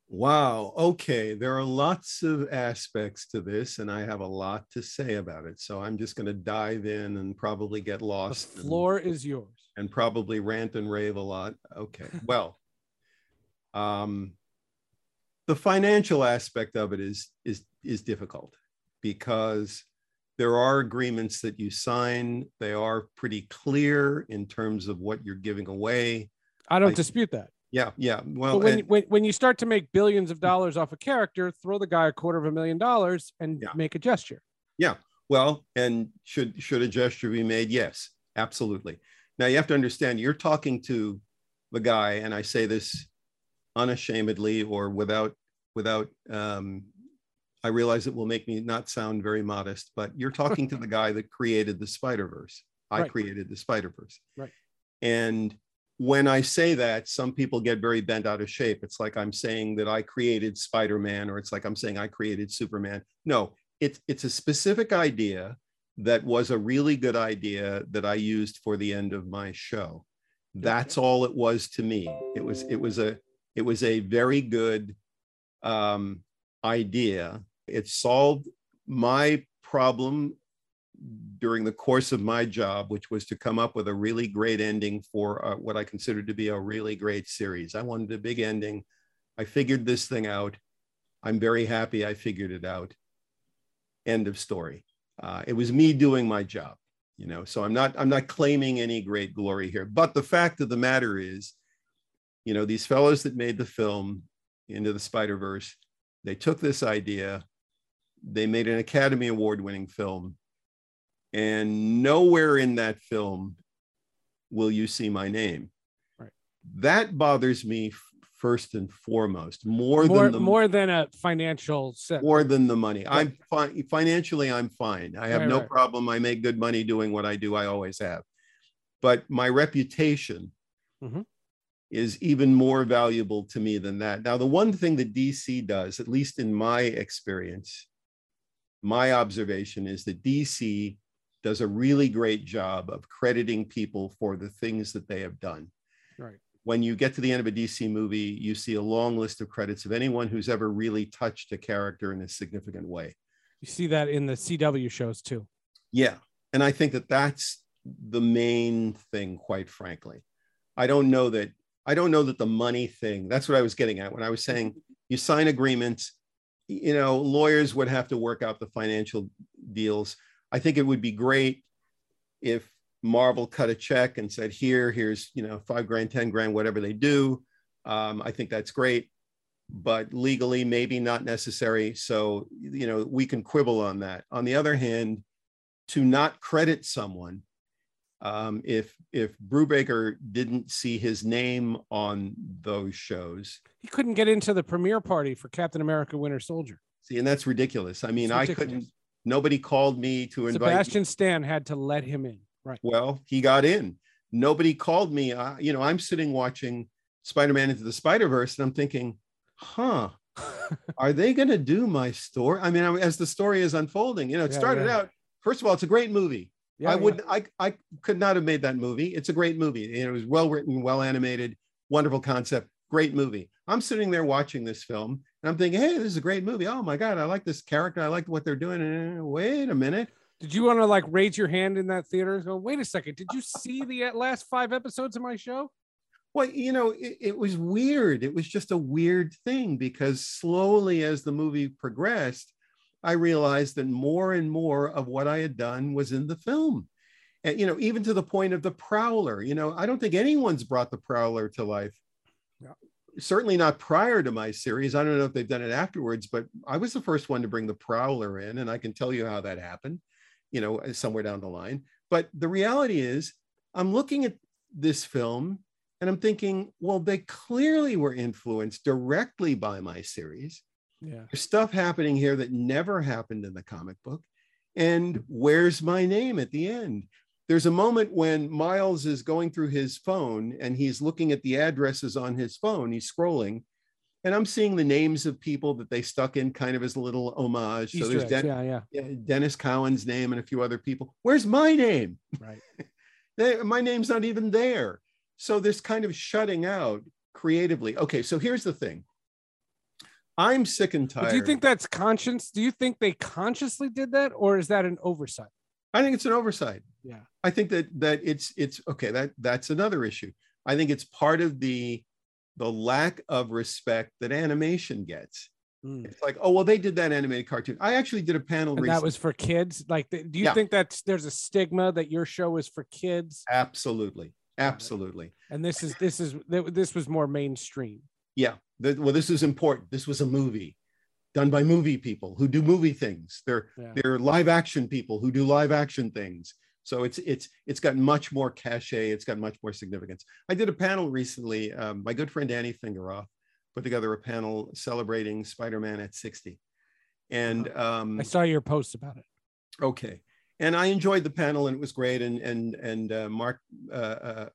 Wow. Okay. There are lots of aspects to this, and I have a lot to say about it. So I'm just going to dive in and probably get The lost and- floor is yours. And probably rant and rave a lot. Okay. Well, um, the financial aspect of it is is is difficult because there are agreements that you sign. They are pretty clear in terms of what you're giving away. I don't I- dispute that. Yeah, yeah. Well, but when, and- when when you start to make billions of dollars off a character, throw the guy a quarter of a million dollars and Yeah. make a gesture. Yeah. Well, and should should a gesture be made? Yes, absolutely. Now you have to understand you're talking to the guy, and I say this unashamedly or without without um I realize it will make me not sound very modest, but you're talking to the guy that created the Spider-Verse. I Right. created the Spider-Verse. Right. And when I say that, some people get very bent out of shape. It's like I'm saying that I created Spider-Man, or it's like I'm saying I created Superman. No, it's it's a specific idea that was a really good idea that I used for the end of my show. That's all it was to me. It was it was a it was a very good um, idea. It solved my problem during the course of my job, which was to come up with a really great ending for uh, what I considered to be a really great series. I wanted a big ending. I figured this thing out. I'm very happy I figured it out. End of story. Uh, it was me doing my job, you know. So I'm not I'm not claiming any great glory here. But the fact of the matter is, you know, these fellows that made the film into the Spider Verse, they took this idea, they made an Academy Award winning film, and nowhere in that film will you see my name. Right. That bothers me first and foremost, more, More than the more than a financial set. more than the money. I'm fine financially. I'm fine. I have Right, no right. problem. I make good money doing what I do. I always have. But my reputation Mhm. is even more valuable to me than that. Now, the one thing that DC does, at least in my experience, my observation is that DC does a really great job of crediting people for the things that they have done Right. When you get to the end of a DC movie, you see a long list of credits of anyone who's ever really touched a character in a significant way. You see that in the CW shows too. Yeah. And I think that that's the main thing, quite frankly. I don't know that, I don't know that the money thing, that's what I was getting at when I was saying you sign agreements, you know, lawyers would have to work out the financial deals. I think it would be great if Marvel cut a check and said, here, here's, you know, five grand, 10 grand, whatever they do. Um, I think that's great, but legally, maybe not necessary. So, you know, we can quibble on that. On the other hand, to not credit someone, um, if if Brubaker didn't see his name on those shows, He couldn't get into the premiere party for Captain America Winter Soldier. see, and that's ridiculous. I mean, It's I couldn't. Nobody called me to invite. me. Sebastian Stan had to let him in. Right. Well, he got in. Nobody called me. Uh, you know, I'm sitting watching Spider-Man into the Spider-Verse, and I'm thinking, huh, are they going to do my story? I mean, as the story is unfolding, you know, it Yeah, started yeah. out. First of all, it's a great movie. Yeah, I would I I could not have made that movie. It's a great movie. It was well written, well animated, wonderful concept, great movie. I'm sitting there watching this film and I'm thinking, hey, this is a great movie. Oh my God, I like this character. I like what they're doing. And wait a minute. Did you want to like raise your hand in that theater and go, wait a second, did you see the uh, last five episodes of my show? Well, you know, it, it was weird. It was just a weird thing because slowly as the movie progressed, I realized that more and more of what I had done was in the film. And, you know, even to the point of the Prowler, you know, I don't think anyone's brought the Prowler to life. Yeah. Certainly not prior to my series. I don't know if they've done it afterwards, but I was the first one to bring the Prowler in, and I can tell you how that happened, you know, uh, somewhere down the line. But the reality is, I'm looking at this film and I'm thinking, well, they clearly were influenced directly by my series. Yeah. There's stuff happening here that never happened in the comic book. And where's my name at the end? There's a moment when Miles is going through his phone and he's looking at the addresses on his phone. He's scrolling, and I'm seeing the names of people that they stuck in kind of as a little homage. so there's Den- yeah. yeah, Denys Cowan's name and a few other people. Where's my name? Right. They- my name's not even there. So this kind of shutting out creatively. Okay, so here's the thing. I'm sick and tired. But do you think that's conscience? Do you think they consciously did that, or is that an oversight? I think it's an oversight. Yeah. I think that that it's it's okay. That that's another issue. I think it's part of the the lack of respect that animation gets. Mm. It's like, oh well, they did that animated cartoon. I actually did a panel that was for kids. Like, do you Yeah. think that there's a stigma that your show is for kids, absolutely, absolutely. and this is this is this was more mainstream? Yeah. The- well, this is important. This was a movie done by movie people who do movie things. They're Yeah. they're live action people who do live action things. So it's it's it's got much more cachet. It's got much more significance. I did a panel recently. Um, my good friend Danny Fingeroth put together a panel celebrating Spider-Man at 60. And um, I saw your post about it. okay, and I enjoyed the panel, and it was great. And and and uh, Mark uh, uh,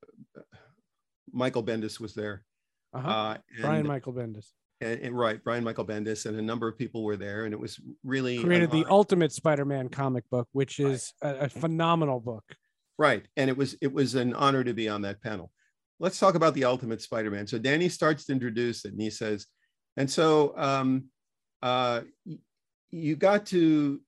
Michael Bendis was there. Uh-huh. Uh, Brian Michael Bendis and, and right, Brian Michael Bendis and a number of people were there, and it was really created the. Ultimate Spider-Man comic book, which is a, a phenomenal book. right, and it was it was an honor to be on that panel. Let's talk about the Ultimate Spider-Man. So Danny starts to introduce it, and he says, and so um, uh, you got to,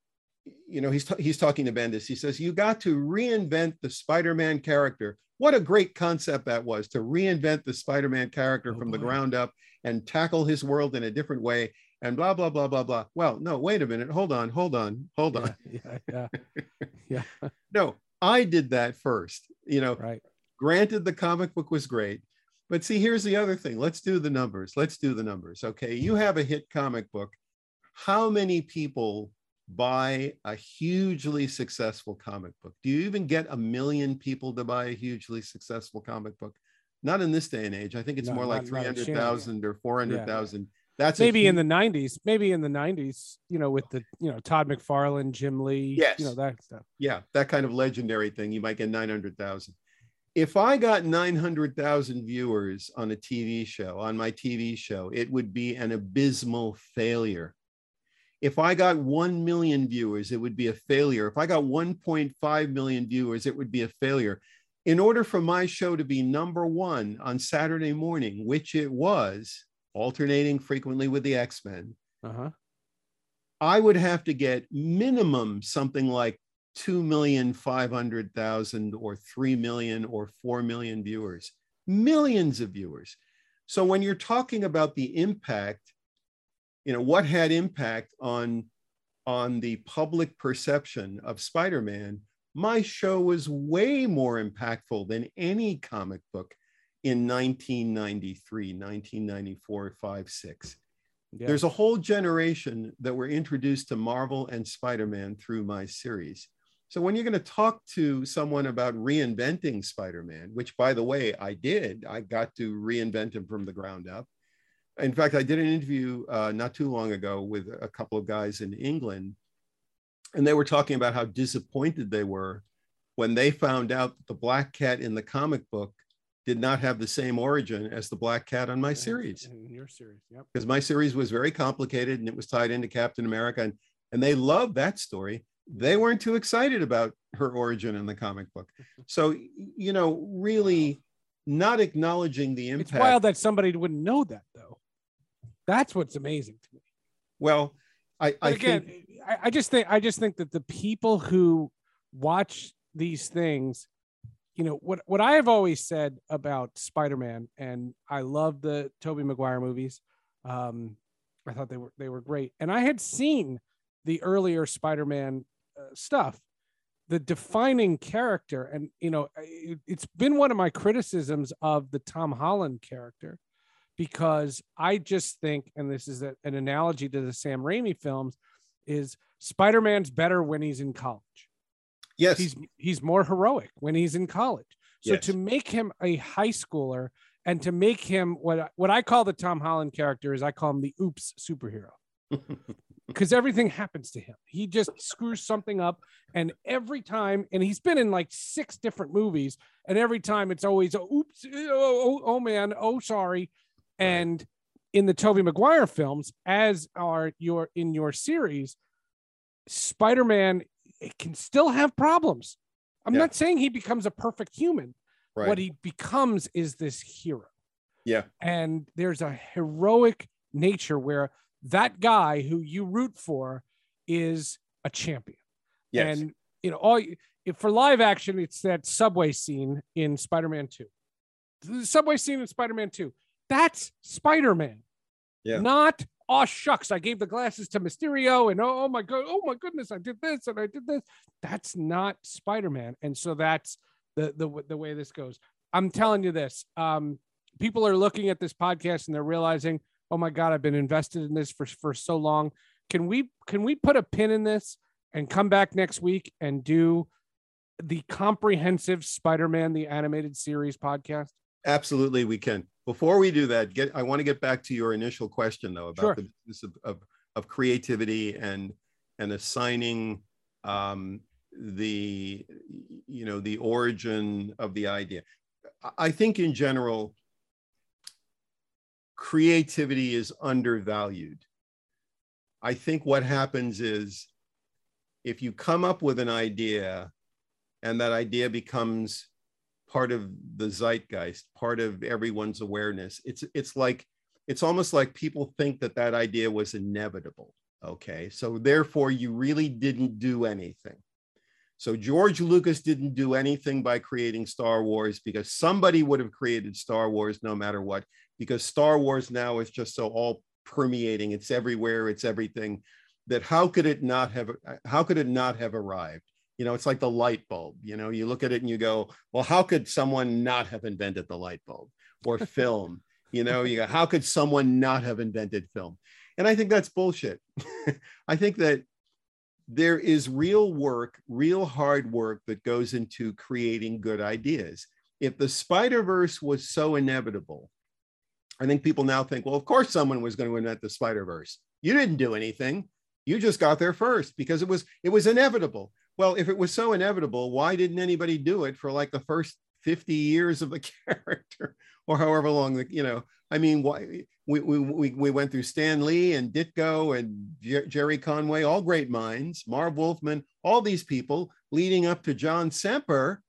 you know, he's he's talking to Bendis. He says you got to reinvent the Spider-Man character. What a great concept that was to reinvent the Spider-Man character Oh, from the ground up and tackle his world in a different way. And blah blah blah blah blah. Well, no, wait a minute. Hold on, hold on, hold on. Yeah, yeah, yeah, yeah. No, I did that first. You know, right. granted the comic book was great, but see, here's the other thing. Let's do the numbers. Let's do the numbers. Okay, you have a hit comic book. How many people buy a hugely successful comic book? Do you even get a million people to buy a hugely successful comic book? Not in this day and age. I think it's No, more like not- not a chance. 300,000 or 400,000. That's a maybe in the 90s maybe in the 90s you know with the you know todd mcfarlane jim lee Yes. you know that stuff yeah, that kind of legendary thing, you might get 900,000. If I got 900,000 viewers on a TV show, on my TV show, it would be an abysmal failure. If I got 1 million viewers, it would be a failure. If I got 1.5 million viewers, it would be a failure. In order for my show to be number one on Saturday morning, which it was, alternating frequently with the X Men, uh-huh I would have to get minimum something like 2,500,000 or 3 million or 4 million viewers, millions of viewers. So when you're talking about the impact, you know, what had impact on, on the public perception of Spider-Man, my show was way more impactful than any comic book in 1993, 1994, 5, 6. yeah. There's a whole generation that were introduced to Marvel and Spider Man through my series. So when you're going to talk to someone about reinventing Spider Man, which by the way, I did, I got to reinvent him from the ground up. In fact, I did an interview uh, not too long ago with a couple of guys in England, and they were talking about how disappointed they were when they found out that the Black Cat in the comic book did not have the same origin as the Black Cat on my series in your series yep because my series was very complicated and it was tied into Captain America and, and they loved that story. they weren't too excited about her origin in the comic book. So, you know, really not acknowledging the impact. It's wild that somebody wouldn't know that, though. That's what's amazing to me. Well, I, I again, think, I, I just think I just think that the people who watch these things, you know, what what I have always said about Spider-Man, and I love the Tobey Maguire movies. Um, I thought they were they were great, and I had seen the earlier Spider-Man uh, stuff. The defining character, and you know, it, it's been one of my criticisms of the Tom Holland character, because I just think, and this is a, an analogy to the Sam Raimi films, is Spider-Man's better when he's in college. Yes, he's he's more heroic when he's in college. So Yes. to make him a high schooler and to make him what I- what I call the Tom Holland character is I call him the oops superhero. Because everything happens to him. He just screws something up. And every time, and he's been in like six different movies, and every time it's always, oops, oh, oh, oh, oh man, oh, sorry. And in the Tobey Maguire films, as are your in your series, Spider-Man can still have problems. I'm Yeah. not saying he becomes a perfect human. Right. What he becomes is this hero. yeah, And there's a heroic nature where that guy who you root for is a champion. yes, And you know, all if for live action, it's that subway scene in Spider-Man 2. The subway scene in Spider-Man 2. That's Spider-Man. Yeah. Not oh shucks, I gave the glasses to Mysterio and oh, oh my god, oh my goodness, I did this and I did this. That's not Spider-Man. And so that's the the the way this goes. I'm telling you this. Um people are looking at this podcast and they're realizing, "Oh my god, I've been invested in this for for so long." Can we can we put a pin in this and come back next week and do the comprehensive Spider-Man the animated series podcast? absolutely, we can. Before we do that, get I want to get back to your initial question though about Sure. the business of, of of creativity and and assigning um, the you know the origin of the idea. I- I think in general, creativity is undervalued. I think what happens is if you come up with an idea and that idea becomes part of the zeitgeist, part of everyone's awareness, it's it's like it's almost like people think that that idea was inevitable. Okay, so therefore you really didn't do anything. So George Lucas didn't do anything by creating Star Wars because somebody would have created Star Wars no matter what, because Star Wars now is just so all permeating, it's everywhere, it's everything. That how could it not have how could it not have arrived? You know, it's like the light bulb. You know, you look at it and you go, well, how could someone not have invented the light bulb or film? you know, you go, how could someone not have invented film? And I think that's bullshit. I think that there is real work, real hard work that goes into creating good ideas. If the Spider Verse was so inevitable, I think people now think, well, of course someone was going to invent the Spider Verse. You didn't do anything. You just got there first because it was it was inevitable. Well, if it was so inevitable, why didn't anybody do it for like the first 50 years of the character or however long the, you know, I mean, why we, we, we, we went through Stan Lee and Ditko and Jer- Gerry Conway, all great minds, Marv Wolfman, all these people leading up to John Semper,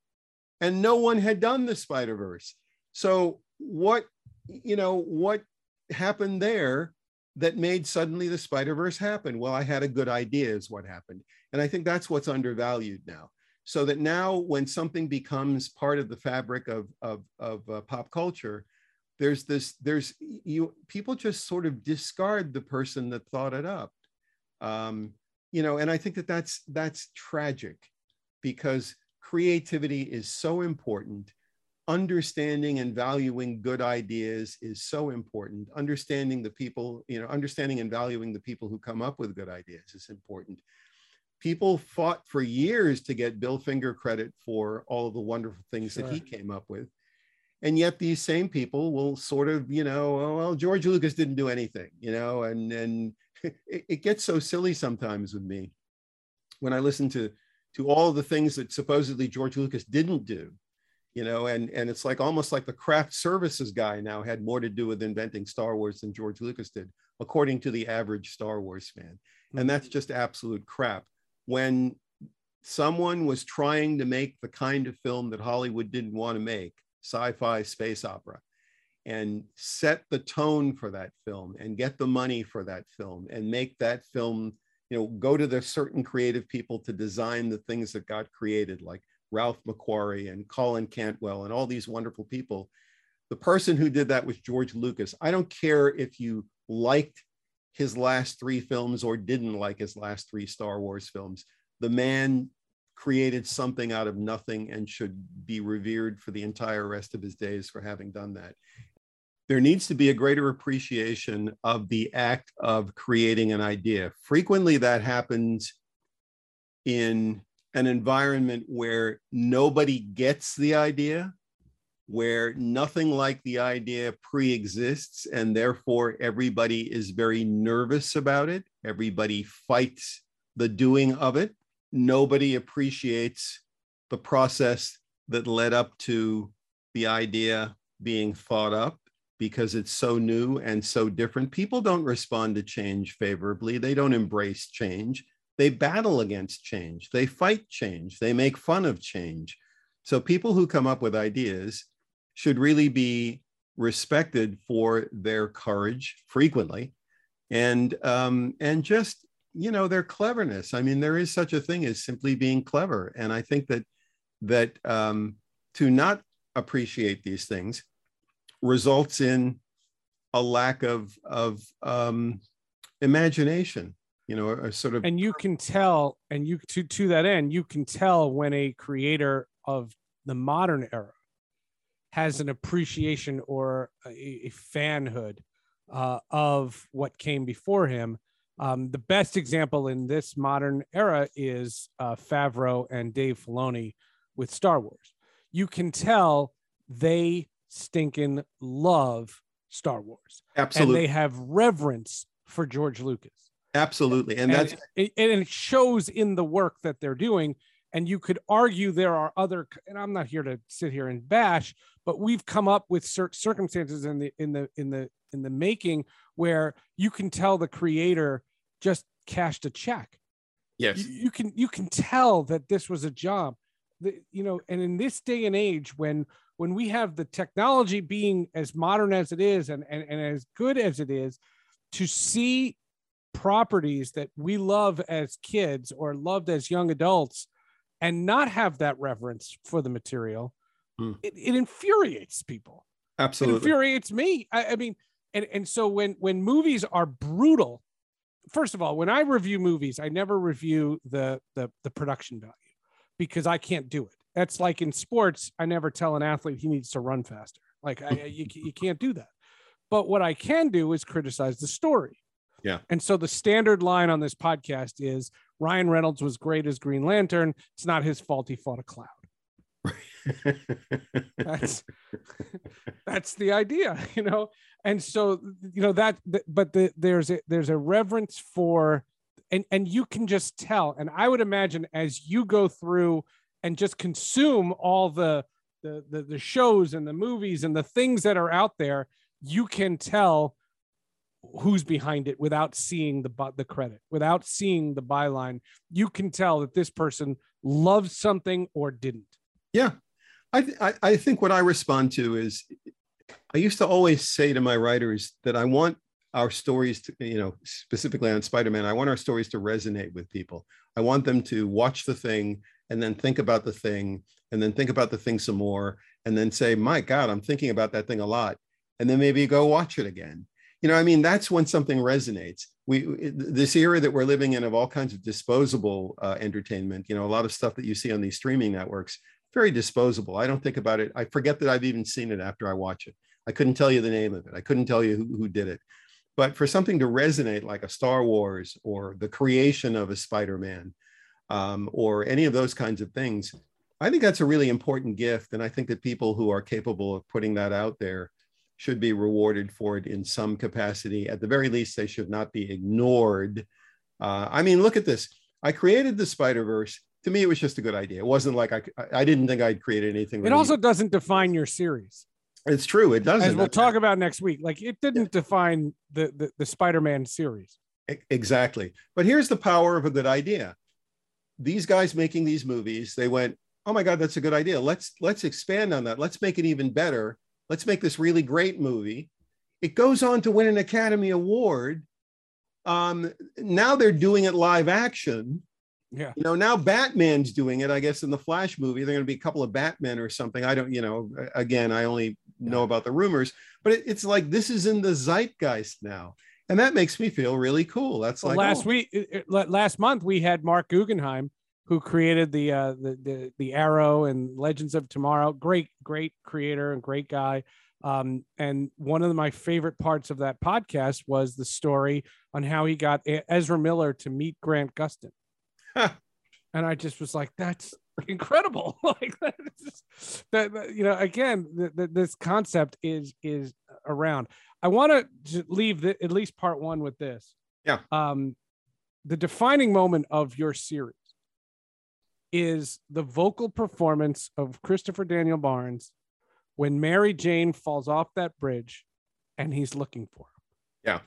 and no one had done the Spider Verse. So what, you know, what happened there that made suddenly the Spider Verse happen? Well, I had a good idea, is what happened, and I think that's what's undervalued now. So that now, when something becomes part of the fabric of of, of uh, pop culture, there's this there's you people just sort of discard the person that thought it up um, you know and i think that that's that's tragic because creativity is so important understanding and valuing good ideas is so important. Understanding the people you know understanding and valuing the people who come up with good ideas is important. People fought for years to get bill finger credit for all of the wonderful things that he came up with. And yet these same people will sort of you know oh, well george lucas didn't do anything you know and and it, it gets so silly sometimes with me when i listen to to all the things that supposedly george lucas didn't do you know and and it's like almost like the craft services guy now had more to do with inventing star wars than george lucas did according to the average star wars fan. And that's mm-hmm. just absolute crap. When someone was trying to make the kind of film that Hollywood didn't want to make, sci-fi space opera, and set the tone for that film and get the money for that film and make that film, you know, go to the certain creative people to design the things that got created, like Ralph McQuarrie and Colin Cantwell and all these wonderful people. The person who did that was George Lucas. I don't care if you liked his last three films or didn't like his last three Star Wars films. The man created something out of nothing and should be revered for the entire rest of his days for having done that. There needs to be a greater appreciation of the act of creating an idea. Frequently, that happens in an environment where nobody gets the idea, where nothing like the idea pre exists, and therefore everybody is very nervous about it. Everybody fights the doing of it. Nobody appreciates the process that led up to the idea being thought up because it's so new and so different. People don't respond to change favorably, they don't embrace change. They battle against change, they fight change, they make fun of change. So, people who come up with ideas should really be respected for their courage frequently and um, and just you know their cleverness. I mean there is such a thing as simply being clever. And i think that that um, to not appreciate these things results in a lack of of um, imagination you know a, sort of and you can tell and you to to that end you can tell when a creator of the modern era has an appreciation or a, a fanhood uh, of what came before him. Um, the best example in this modern era is uh, Favreau and Dave Filoni with Star Wars. You can tell they stinking love Star Wars. Absolutely. And they have reverence for George Lucas. Absolutely. And, and that's it, and it shows in the work that they're doing. And you could argue there are other, and I'm not here to sit here and bash, but we've come up with certain circumstances in the in the in the in the making where you can tell the creator just cashed a check. Yes, you, you can you can tell that this was a job. The, you know, and in this day and age, when when we have the technology being as modern as it is and, and, and as good as it is, to see properties that we love as kids or loved as young adults and not have that reverence for the material Hmm. it, it infuriates people. Absolutely. It infuriates me. I, I mean, and, and so when when movies are brutal, first of all, when I review movies, I never review the the, the production value because I can't do it. That's like in sports, I never tell an athlete he needs to run faster. Like I, you, you can't do that. But what I can do is criticize the story. Yeah. And so the standard line on this podcast is Ryan Reynolds was great as Green Lantern. It's not his fault he fought a cloud that's that's the idea you know and so you know that but the, there's a there's a reverence for and and you can just tell and i would imagine as you go through and just consume all the the the, the shows and the movies and the things that are out there you can tell who's behind it without seeing the the credit without seeing the byline you can tell that this person loved something or didn't yeah I, th- I think what I respond to is I used to always say to my writers that I want our stories to, you know, specifically on Spider Man, I want our stories to resonate with people. I want them to watch the thing and then think about the thing and then think about the thing some more and then say, my God, I'm thinking about that thing a lot. And then maybe go watch it again. You know, I mean, that's when something resonates. We, this era that we're living in of all kinds of disposable uh, entertainment, you know, a lot of stuff that you see on these streaming networks very disposable. I don't think about it. I forget that I've even seen it after I watch it. I couldn't tell you the name of it. I couldn't tell you who, who did it. But for something to resonate like a Star Wars or the creation of a Spider Man um, or any of those kinds of things, I think that's a really important gift. And I think that people who are capable of putting that out there should be rewarded for it in some capacity. At the very least, they should not be ignored. Uh, I mean, look at this. I created the Spider Verse to me, it was just a good idea. It wasn't like I, I didn't think I'd created anything. Really. It also doesn't define your series. It's true. It doesn't. As we'll talk about next week. Like it didn't yeah. define the, the, the Spider-Man series. Exactly. But here's the power of a good idea. these guys making these movies, they went, "Oh my God, that's a good idea. Let's let's expand on that. Let's make it even better. Let's make this really great movie." It goes on to win an Academy Award. Um, now they're doing it live action. Yeah. You know, now Batman's doing it. I guess in the Flash movie, they're going to be a couple of Batmen or something. I don't, you know, again, I only know about the rumors, but it, it's like this is in the zeitgeist now, and that makes me feel really cool. That's Well, like last oh, week, it- it- la- last month, we had Mark Guggenheim, who created the uh, the, the the Arrow and Legends of Tomorrow. Great, great creator and great guy. Um, and one of my favorite parts of that podcast was the story on how he got Ezra Miller to meet Grant Gustin. and I just was like, that's incredible. like that, just- that, that, you know, again, th- th- this concept is is around. I want to leave the, at least part one with this. Yeah. Um, the defining moment of your series is the vocal performance of Christopher Daniel Barnes when Mary Jane falls off that bridge and he's looking for her. Yeah.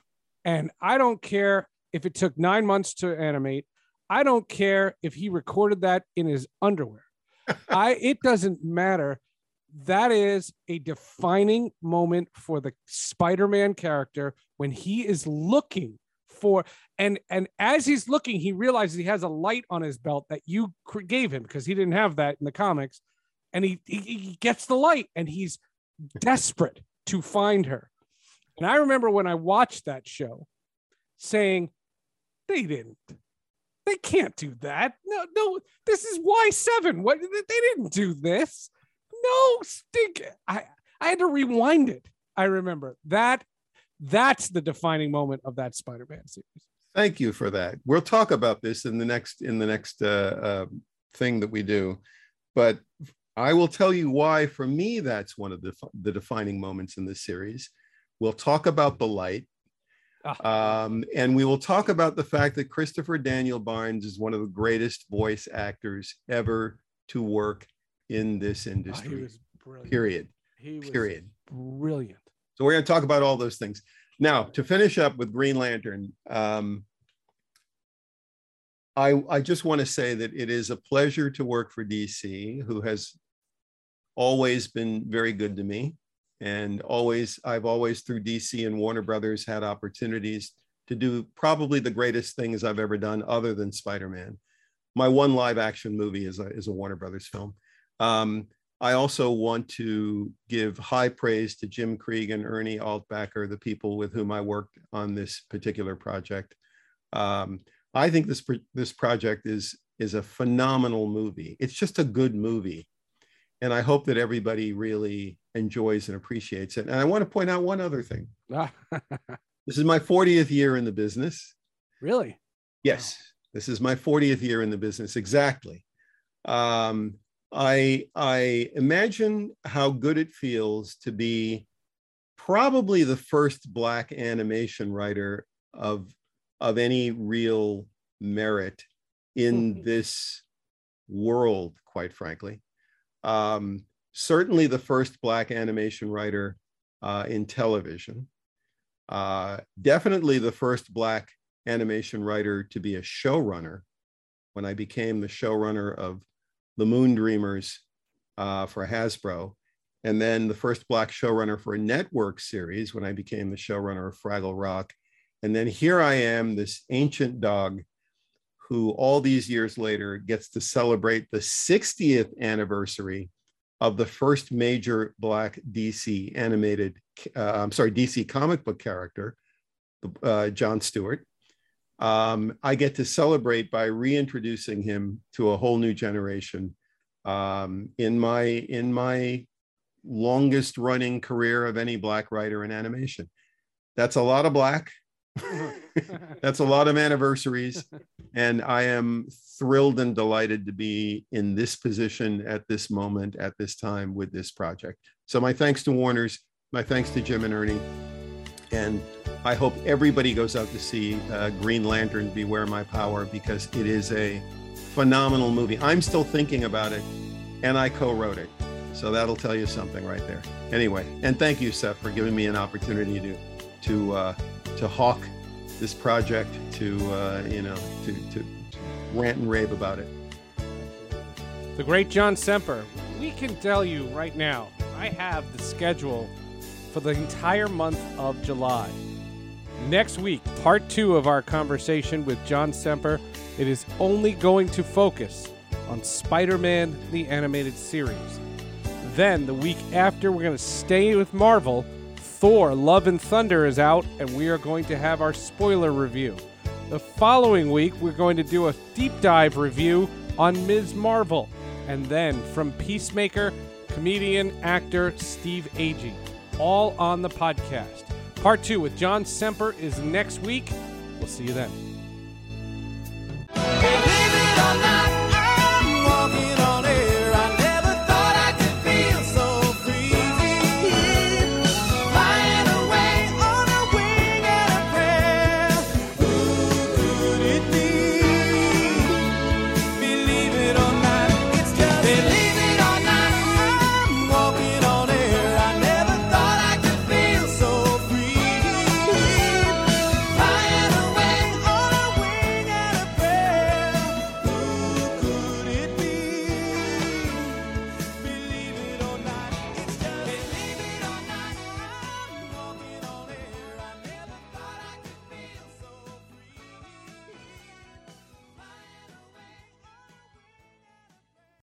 And I don't care if it took nine months to animate. I don't care if he recorded that in his underwear. I it doesn't matter. That is a defining moment for the Spider-Man character when he is looking for and and as he's looking, he realizes he has a light on his belt that you gave him because he didn't have that in the comics, and he, he he gets the light and he's desperate to find her. And I remember when I watched that show, saying, "They didn't, they can't do that. No, no, this is Y seven. What they didn't do this. No, stink. I I had to rewind it. I remember that. That's the defining moment of that Spider-Man series. Thank you for that. We'll talk about this in the next in the next uh, uh, thing that we do, but I will tell you why. For me, that's one of the the defining moments in this series. We'll talk about the light, um, and we will talk about the fact that Christopher Daniel Barnes is one of the greatest voice actors ever to work in this industry. was brilliant. Period. He was Period. brilliant. So we're going to talk about all those things. Now, to finish up with Green Lantern, um, I, I just want to say that it is a pleasure to work for DC, who has always been very good to me. And always, I've always, through DC and Warner Brothers, had opportunities to do probably the greatest things I've ever done, other than Spider Man. My one live action movie is a, is a Warner Brothers film. Um, I also want to give high praise to Jim Krieg and Ernie Altbacker, the people with whom I worked on this particular project. Um, I think this this project is is a phenomenal movie. It's just a good movie, and I hope that everybody really enjoys and appreciates it. And I want to point out one other thing. This is my 40th year in the business. really? Yes, this is my 40th year in the business exactly. Um, I I imagine how good it feels to be probably the first black animation writer of of any real merit in this world, quite frankly. Um, certainly the first black animation writer uh, in television. Uh, definitely the first black animation writer to be a showrunner when I became the showrunner of The Moondreamers uh, for Hasbro. And then the first black showrunner for a network series when I became the showrunner of Fraggle Rock. And then here I am, this ancient dog who all these years later gets to celebrate the 60th anniversary of the first major black DC animated, uh, I'm sorry, DC comic book character, uh, John Stewart. Um, I get to celebrate by reintroducing him to a whole new generation um, in my in my longest running career of any black writer in animation. That's a lot of black. That's a lot of anniversaries. And I am thrilled and delighted to be in this position at this moment, at this time with this project. So, my thanks to Warner's, my thanks to Jim and Ernie. And I hope everybody goes out to see uh, Green Lantern Beware My Power because it is a phenomenal movie. I'm still thinking about it, and I co wrote it. So, that'll tell you something right there. Anyway, and thank you, Seth, for giving me an opportunity to, to, uh, to hawk this project to uh, you know to, to, to rant and rave about it. The great John Semper. We can tell you right now, I have the schedule for the entire month of July. Next week, part two of our conversation with John Semper. It is only going to focus on Spider Man, the animated series. Then, the week after, we're going to stay with Marvel. Thor Love and Thunder is out, and we are going to have our spoiler review. The following week, we're going to do a deep dive review on Ms. Marvel. And then from Peacemaker, comedian, actor Steve Agee all on the podcast. Part two with John Semper is next week. We'll see you then. Believe it or not, I'm walking on